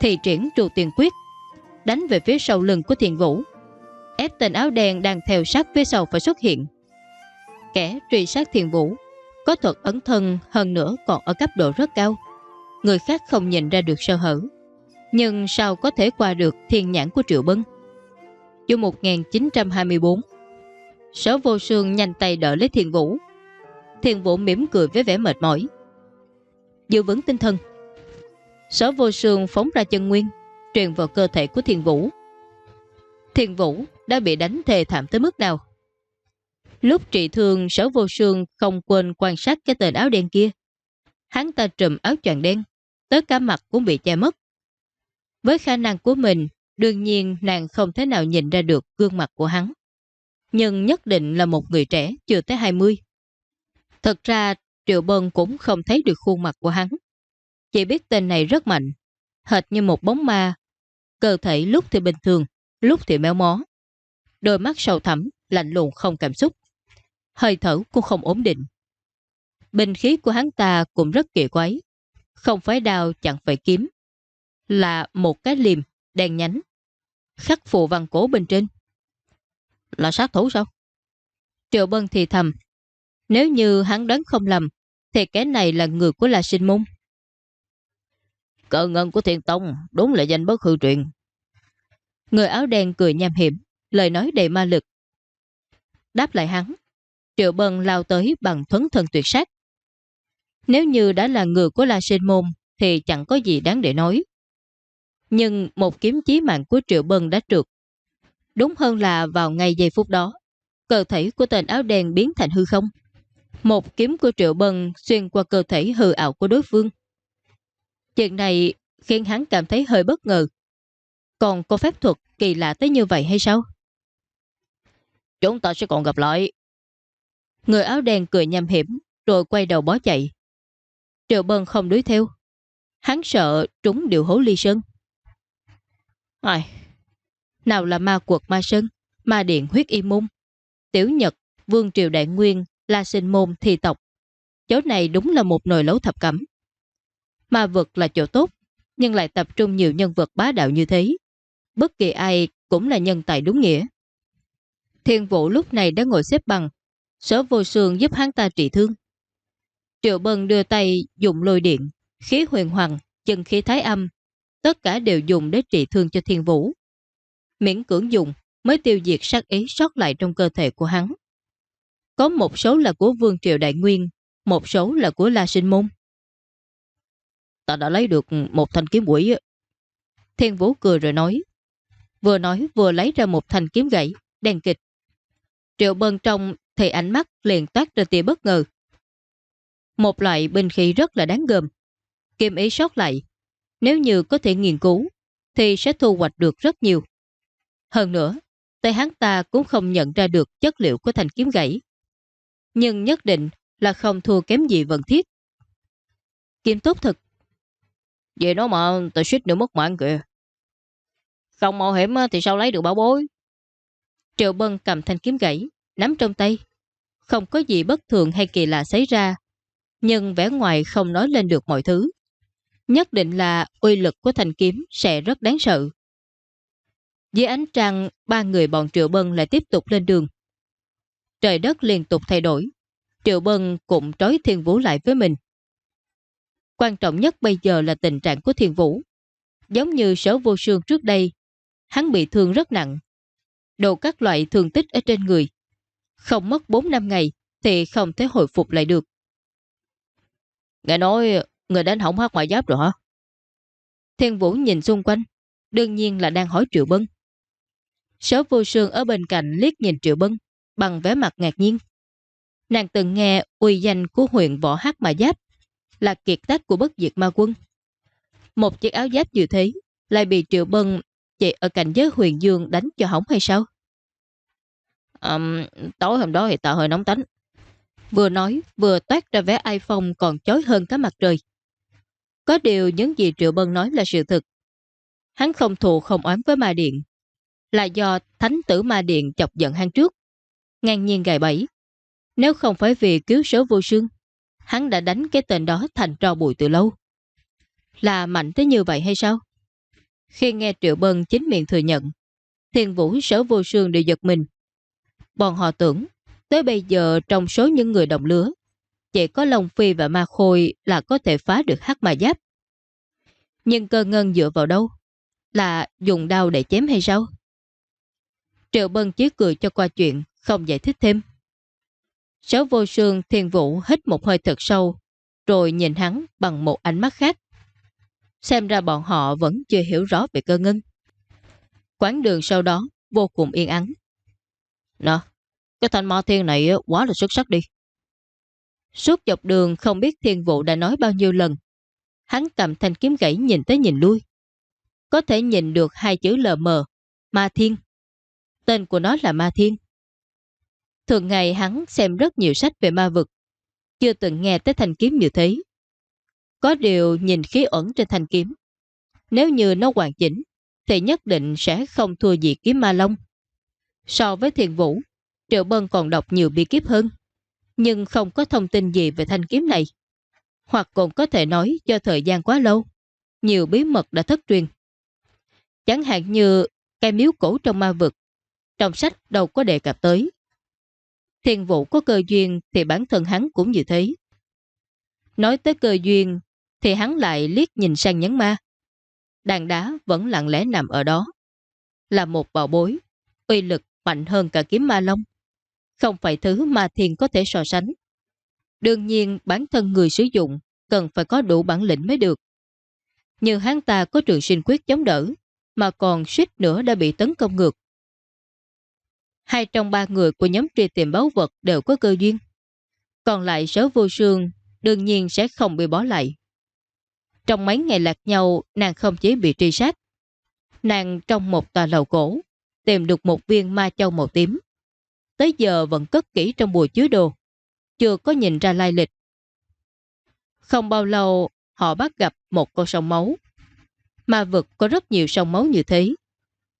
thì triển trù tiền quyết, đánh về phía sau lưng của Thiền Vũ. Ép tên áo đen đang theo sát phía sau phải xuất hiện. Kẻ truy sát Thiền Vũ có thuật ấn thân hơn nữa còn ở cấp độ rất cao. Người khác không nhìn ra được sơ hở. Nhưng sao có thể qua được thiên nhãn của Triệu Bân? Chu 1924 Sở vô sương nhanh tay đỡ lấy Thiền Vũ. Thiền Vũ mỉm cười với vẻ mệt mỏi. Giữ vững tinh thần. Sở vô sương phóng ra chân nguyên, truyền vào cơ thể của Thiền Vũ. Thiền Vũ đã bị đánh thề thảm tới mức nào? Lúc trị thương sở vô sương không quên quan sát cái tên áo đen kia. Hắn ta trùm áo choàng đen, tới cả mặt cũng bị che mất. Với khả năng của mình, đương nhiên nàng không thể nào nhìn ra được gương mặt của hắn. Nhưng nhất định là một người trẻ chưa tới 20. Thật ra Triệu Bân cũng không thấy được khuôn mặt của hắn. Chỉ biết tên này rất mạnh, hệt như một bóng ma. Cơ thể lúc thì bình thường, lúc thì méo mó. Đôi mắt sâu thẳm, lạnh lùng không cảm xúc hơi thở cũng không ổn định. Bình khí của hắn ta cũng rất kỳ quái. Không phải đào chẳng phải kiếm. Là một cái liềm đèn nhánh. Khắc phụ văn cổ bên trên. Là sát thủ sao? Triệu Bân thì thầm. Nếu như hắn đoán không lầm, thì cái này là người của La Sinh Môn. Cờ ngân của Thiên Tông đúng là danh bất hư truyền. Người áo đen cười nham hiểm, lời nói đầy ma lực. Đáp lại hắn, Triệu Bân lao tới bằng thuấn thân tuyệt sát. Nếu như đã là người của La Sinh Môn thì chẳng có gì đáng để nói. Nhưng một kiếm chí mạng của Triệu Bân đã trượt. Đúng hơn là vào ngay giây phút đó, cơ thể của tên áo đen biến thành hư không. Một kiếm của Triệu Bân xuyên qua cơ thể hư ảo của đối phương. Chuyện này khiến hắn cảm thấy hơi bất ngờ. Còn có phép thuật kỳ lạ tới như vậy hay sao? Chúng ta sẽ còn gặp lại. Người áo đen cười nhằm hiểm rồi quay đầu bó chạy. Triệu Bân không đuổi theo. Hắn sợ trúng điều hố ly sơn. Ai? Nào là ma quật ma sơn, ma điện huyết y môn, tiểu nhật, vương triều đại nguyên, la sinh môn thi tộc. Chỗ này đúng là một nồi lấu thập cẩm. Ma vực là chỗ tốt, nhưng lại tập trung nhiều nhân vật bá đạo như thế. Bất kỳ ai cũng là nhân tài đúng nghĩa. Thiên vũ lúc này đã ngồi xếp bằng, Sở vô sương giúp hắn ta trị thương. Triệu Bân đưa tay dùng lôi điện, khí huyền hoàng, chân khí thái âm, tất cả đều dùng để trị thương cho thiên vũ. Miễn cưỡng dùng mới tiêu diệt sát ý sót lại trong cơ thể của hắn. Có một số là của Vương Triều Đại Nguyên, một số là của La Sinh Môn. Ta đã lấy được một thanh kiếm quỷ. Thiên Vũ cười rồi nói. Vừa nói vừa lấy ra một thanh kiếm gãy, đèn kịch. Triệu Bân trong thì ánh mắt liền toát ra tia bất ngờ. Một loại binh khí rất là đáng gờm. Kim ý sót lại, nếu như có thể nghiên cứu, thì sẽ thu hoạch được rất nhiều. Hơn nữa, tay hắn ta cũng không nhận ra được chất liệu của thành kiếm gãy. Nhưng nhất định là không thua kém gì vận thiết. Kiếm tốt thật. Vậy đó mà tôi suýt nữa mất mạng kìa. Không mạo hiểm thì sao lấy được bảo bối? Triệu Bân cầm thanh kiếm gãy, nắm trong tay. Không có gì bất thường hay kỳ lạ xảy ra, nhưng vẻ ngoài không nói lên được mọi thứ. Nhất định là uy lực của thanh kiếm sẽ rất đáng sợ. Dưới ánh trăng, ba người bọn Triệu Bân lại tiếp tục lên đường. Trời đất liên tục thay đổi. Triệu Bân cũng trói Thiên Vũ lại với mình. Quan trọng nhất bây giờ là tình trạng của Thiên Vũ. Giống như sở vô sương trước đây, hắn bị thương rất nặng. Đồ các loại thương tích ở trên người. Không mất 4 năm ngày thì không thể hồi phục lại được. Nghe nói người đánh hỏng hát ngoại giáp rồi hả? Thiên Vũ nhìn xung quanh, đương nhiên là đang hỏi Triệu Bân. Sở vô sương ở bên cạnh liếc nhìn Triệu Bân, bằng vẻ mặt ngạc nhiên. Nàng từng nghe uy danh của huyện võ hát mà giáp, là kiệt tác của bất diệt ma quân. Một chiếc áo giáp như thế, lại bị Triệu Bân chạy ở cạnh giới huyền dương đánh cho hỏng hay sao? Um, tối hôm đó thì tạo hơi nóng tánh. Vừa nói, vừa toát ra vẻ iPhone còn chói hơn cả mặt trời. Có điều những gì Triệu Bân nói là sự thực. Hắn không thù không oán với ma điện. Là do thánh tử ma điện chọc giận hắn trước. Ngang nhiên gài bẫy. Nếu không phải vì cứu số vô sương, hắn đã đánh cái tên đó thành trò bụi từ lâu. Là mạnh tới như vậy hay sao? Khi nghe Triệu Bân chính miệng thừa nhận, thiên vũ sở vô sương đều giật mình. Bọn họ tưởng, tới bây giờ trong số những người đồng lứa, chỉ có Long Phi và Ma Khôi là có thể phá được hắc ma giáp. Nhưng cơ ngân dựa vào đâu? Là dùng đau để chém hay sao? Triệu Bân chỉ cười cho qua chuyện, không giải thích thêm. Sở vô sương thiên vũ hít một hơi thật sâu, rồi nhìn hắn bằng một ánh mắt khác. Xem ra bọn họ vẫn chưa hiểu rõ về cơ ngân. Quán đường sau đó vô cùng yên ắng. Nè, cái thanh ma thiên này quá là xuất sắc đi. Suốt dọc đường không biết thiên vụ đã nói bao nhiêu lần. Hắn cầm thanh kiếm gãy nhìn tới nhìn lui. Có thể nhìn được hai chữ lờ mờ, ma thiên. Tên của nó là ma thiên. Thường ngày hắn xem rất nhiều sách về ma vực. Chưa từng nghe tới thanh kiếm như thế. Có điều nhìn khí ẩn trên thanh kiếm. Nếu như nó hoàn chỉnh, thì nhất định sẽ không thua gì kiếm ma long. So với thiền vũ, Triệu Bân còn đọc nhiều bí kiếp hơn nhưng không có thông tin gì về thanh kiếm này. Hoặc còn có thể nói do thời gian quá lâu, nhiều bí mật đã thất truyền. Chẳng hạn như cây miếu cổ trong ma vực, trong sách đâu có đề cập tới. Thiên vụ có cơ duyên thì bản thân hắn cũng như thế. Nói tới cơ duyên thì hắn lại liếc nhìn sang nhấn ma. Đàn đá vẫn lặng lẽ nằm ở đó. Là một bảo bối, uy lực mạnh hơn cả kiếm ma long không phải thứ mà thiền có thể so sánh. Đương nhiên bản thân người sử dụng cần phải có đủ bản lĩnh mới được. Nhưng hắn ta có trường sinh quyết chống đỡ, mà còn suýt nữa đã bị tấn công ngược. Hai trong ba người của nhóm truy tìm báu vật đều có cơ duyên. Còn lại sớ vô sương đương nhiên sẽ không bị bỏ lại. Trong mấy ngày lạc nhau, nàng không chỉ bị truy sát. Nàng trong một tòa lầu cổ, tìm được một viên ma châu màu tím tới giờ vẫn cất kỹ trong bùa chứa đồ, chưa có nhìn ra lai lịch. Không bao lâu, họ bắt gặp một con sông máu. Ma vực có rất nhiều sông máu như thế.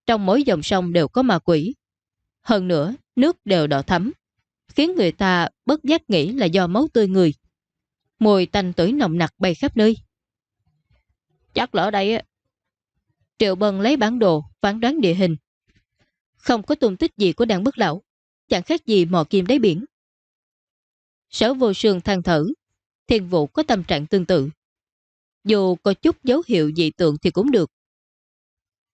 Trong mỗi dòng sông đều có ma quỷ. Hơn nữa, nước đều đỏ thấm, khiến người ta bất giác nghĩ là do máu tươi người. Mùi tanh tuổi nồng nặc bay khắp nơi. Chắc là ở đây á. Triệu Bân lấy bản đồ, phán đoán địa hình. Không có tung tích gì của đàn bức lão chẳng khác gì mò kim đáy biển. Sở vô sương than thở, thiên vụ có tâm trạng tương tự. Dù có chút dấu hiệu dị tượng thì cũng được.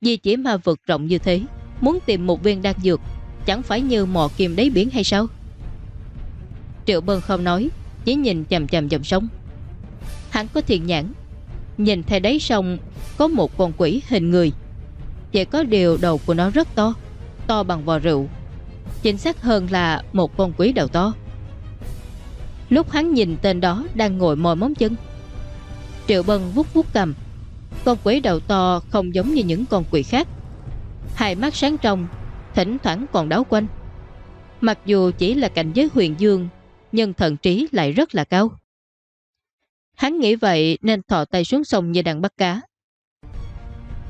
Vì chỉ ma vực rộng như thế, muốn tìm một viên đan dược, chẳng phải như mò kim đáy biển hay sao? Triệu Bân không nói, chỉ nhìn chầm chầm dòng sông. Hắn có thiền nhãn, nhìn theo đáy sông có một con quỷ hình người. Chỉ có điều đầu của nó rất to, to bằng vò rượu, Chính xác hơn là một con quỷ đầu to Lúc hắn nhìn tên đó đang ngồi mồi móng chân Triệu Bân vút vút cầm Con quỷ đầu to không giống như những con quỷ khác Hai mắt sáng trong Thỉnh thoảng còn đáo quanh. Mặc dù chỉ là cảnh giới huyền dương Nhưng thần trí lại rất là cao. Hắn nghĩ vậy nên thọ tay xuống sông như đang bắt cá.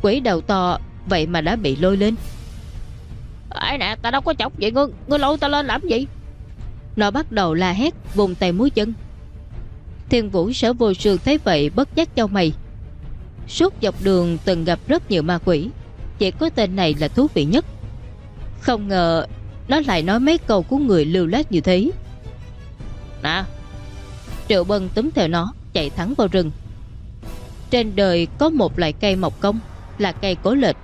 Quỷ đầu to Vậy mà đã bị lôi lên. Ấy nè ta đâu có chọc vậy ngươi Ngươi lôi ta lên làm gì? Nó bắt đầu la hét vùng tay múi chân. Thiên vũ sở vô sương thấy vậy bất giác cho mày. Suốt dọc đường từng gặp rất nhiều ma quỷ Chỉ có tên này là thú vị nhất Không ngờ Nó lại nói mấy câu của người lưu lát như thế Nè Triệu Bân túm theo nó Chạy thẳng vào rừng Trên đời có một loại cây mọc công là cây cố lệch.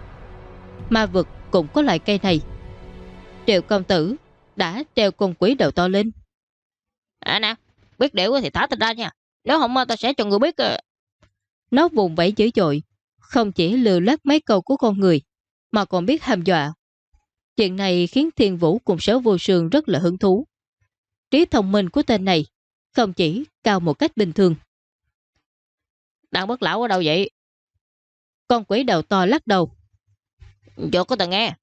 Ma vực cũng có loại cây này. Triệu công tử đã treo con quỷ đầu to lên. À nè, biết điệu thì thả ta ra nha. Nếu không ta sẽ cho người biết. Ờ. Nó vùng vẫy dữ dội, không chỉ lừa lát mấy câu của con người, mà còn biết hàm dọa. Chuyện này khiến Thiên Vũ cùng sở vô sương rất là hứng thú. Trí thông minh của tên này không chỉ cao một cách bình thường. Đang bất lão ở đâu vậy? Con quỷ đầu to lắc đầu. Chưa có từng nghe.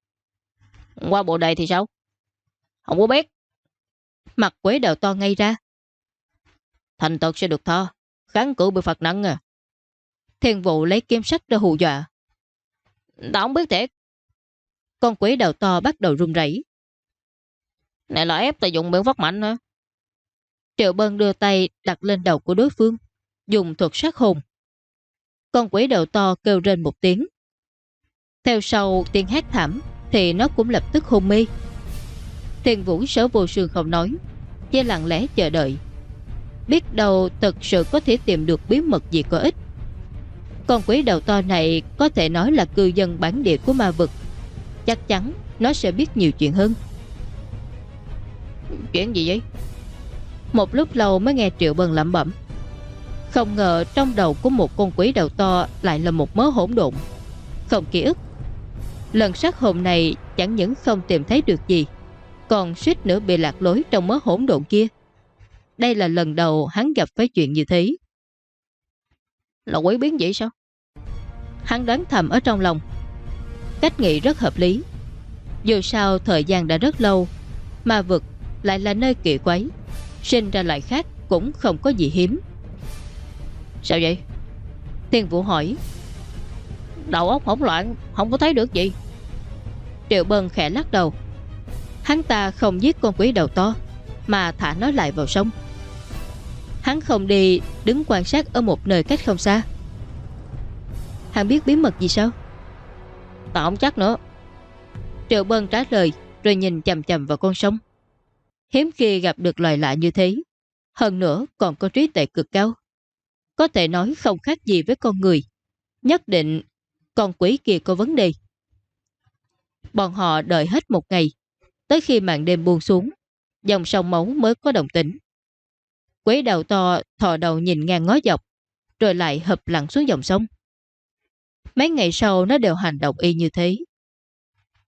Qua bộ đề thì sao? Không có biết. Mặt quế đầu to ngay ra. Thành tật sẽ được tha. Kháng cự bị phạt nặng à. Thiên vụ lấy kiếm sắt ra hù dọa. Tao không biết thiệt. Con quế đầu to bắt đầu run rẩy. Này là ép ta dùng biện pháp mạnh hả? Triệu Bân đưa tay đặt lên đầu của đối phương, dùng thuật sát hồn. Con quỷ đầu to kêu rên một tiếng. Theo sau tiếng hát thảm thì nó cũng lập tức hôn mê. Thiên Vũ sở vô sương không nói, chỉ lặng lẽ chờ đợi. Biết đâu thật sự có thể tìm được bí mật gì có ích. Con quỷ đầu to này có thể nói là cư dân bản địa của ma vực. Chắc chắn nó sẽ biết nhiều chuyện hơn. Chuyện gì vậy? Một lúc lâu mới nghe Triệu Bân lẩm bẩm. Không ngờ trong đầu của một con quỷ đầu to lại là một mớ hỗn độn. Không ký ức. Lần sát hồn này chẳng những không tìm thấy được gì, còn suýt nữa bị lạc lối trong mớ hỗn độn kia. Đây là lần đầu hắn gặp phải chuyện như thế. Là quỷ biến vậy sao? Hắn đoán thầm ở trong lòng. Cách nghĩ rất hợp lý. Dù sao thời gian đã rất lâu, mà vực lại là nơi kỳ quái. Sinh ra loại khác cũng không có gì hiếm. Sao vậy? Thiên Vũ hỏi. Đầu óc hỗn loạn, không có thấy được gì. Triệu Bân khẽ lắc đầu. Hắn ta không giết con quỷ đầu to, mà thả nó lại vào sông. Hắn không đi đứng quan sát ở một nơi cách không xa. Hắn biết bí mật gì sao? Tao không chắc nữa. Triệu Bân trả lời rồi nhìn chầm chầm vào con sông. Hiếm khi gặp được loài lạ như thế. Hơn nữa còn có trí tuệ cực cao. Có thể nói không khác gì với con người. Nhất định con quỷ kia có vấn đề. Bọn họ đợi hết một ngày. Tới khi màn đêm buông xuống, dòng sông máu mới có động tĩnh, Quế đầu to thò đầu nhìn ngang ngó dọc, rồi lại hợp lặng xuống dòng sông. Mấy ngày sau nó đều hành động y như thế.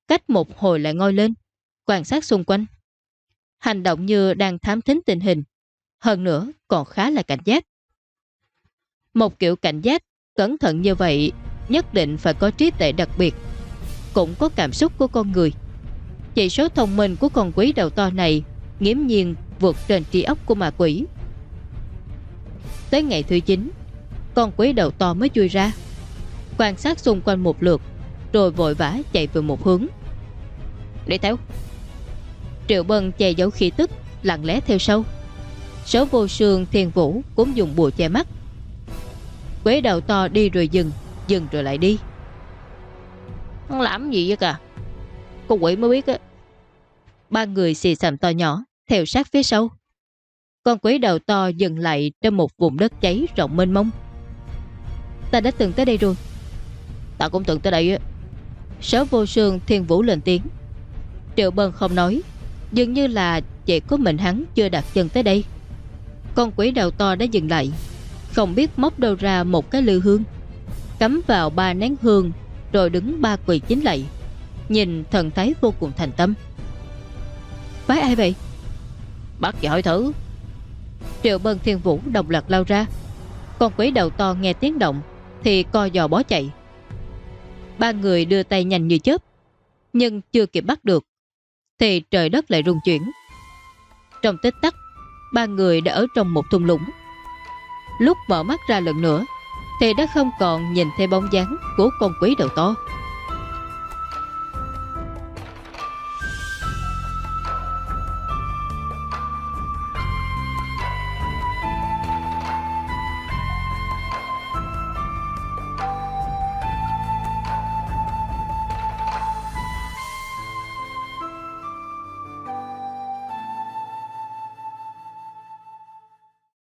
Cách một hồi lại ngoi lên, quan sát xung quanh. Hành động như đang thám thính tình hình, hơn nữa còn khá là cảnh giác. Một kiểu cảnh giác, cẩn thận như vậy nhất định phải có trí tuệ đặc biệt, cũng có cảm xúc của con người. Chỉ số thông minh của con quỷ đầu to này nghiễm nhiên vượt trên trí óc của ma quỷ. Tới ngày thứ 9 Con quý đầu to mới chui ra Quan sát xung quanh một lượt Rồi vội vã chạy về một hướng. Đi theo Triệu Bân che giấu khí tức Lặng lẽ theo sau. Số vô sương thiên vũ cũng dùng bùa che mắt. Quế đầu to đi rồi dừng Dừng rồi lại đi. Hắn làm gì vậy cả? Con quỷ mới biết á. Ba người xì xầm to nhỏ Theo sát phía sau. Con quỷ đầu to dừng lại trên một vùng đất cháy rộng mênh mông. Ta đã từng tới đây rồi. Ta cũng từng tới đây á. Sở vô sương thiên vũ lên tiếng. Triệu bân không nói. Dường như là chỉ có mình hắn chưa đặt chân tới đây. Con quỷ đầu to đã dừng lại. Không biết móc đâu ra một cái lư hương. Cắm vào ba nén hương rồi đứng ba quỳ chính lại. Nhìn thần thái vô cùng thành tâm. Bái ai vậy? Và hỏi thử Triệu Bân Thiên Vũ đồng loạt lao ra Con quỷ đầu to nghe tiếng động Thì co giò bó chạy Ba người đưa tay nhanh như chớp, Nhưng chưa kịp bắt được, Thì trời đất lại rung chuyển. Trong tích tắc, Ba người đã ở trong một thung lũng. Lúc mở mắt ra lần nữa, Thì đã không còn nhìn thấy bóng dáng Của con quý đầu to.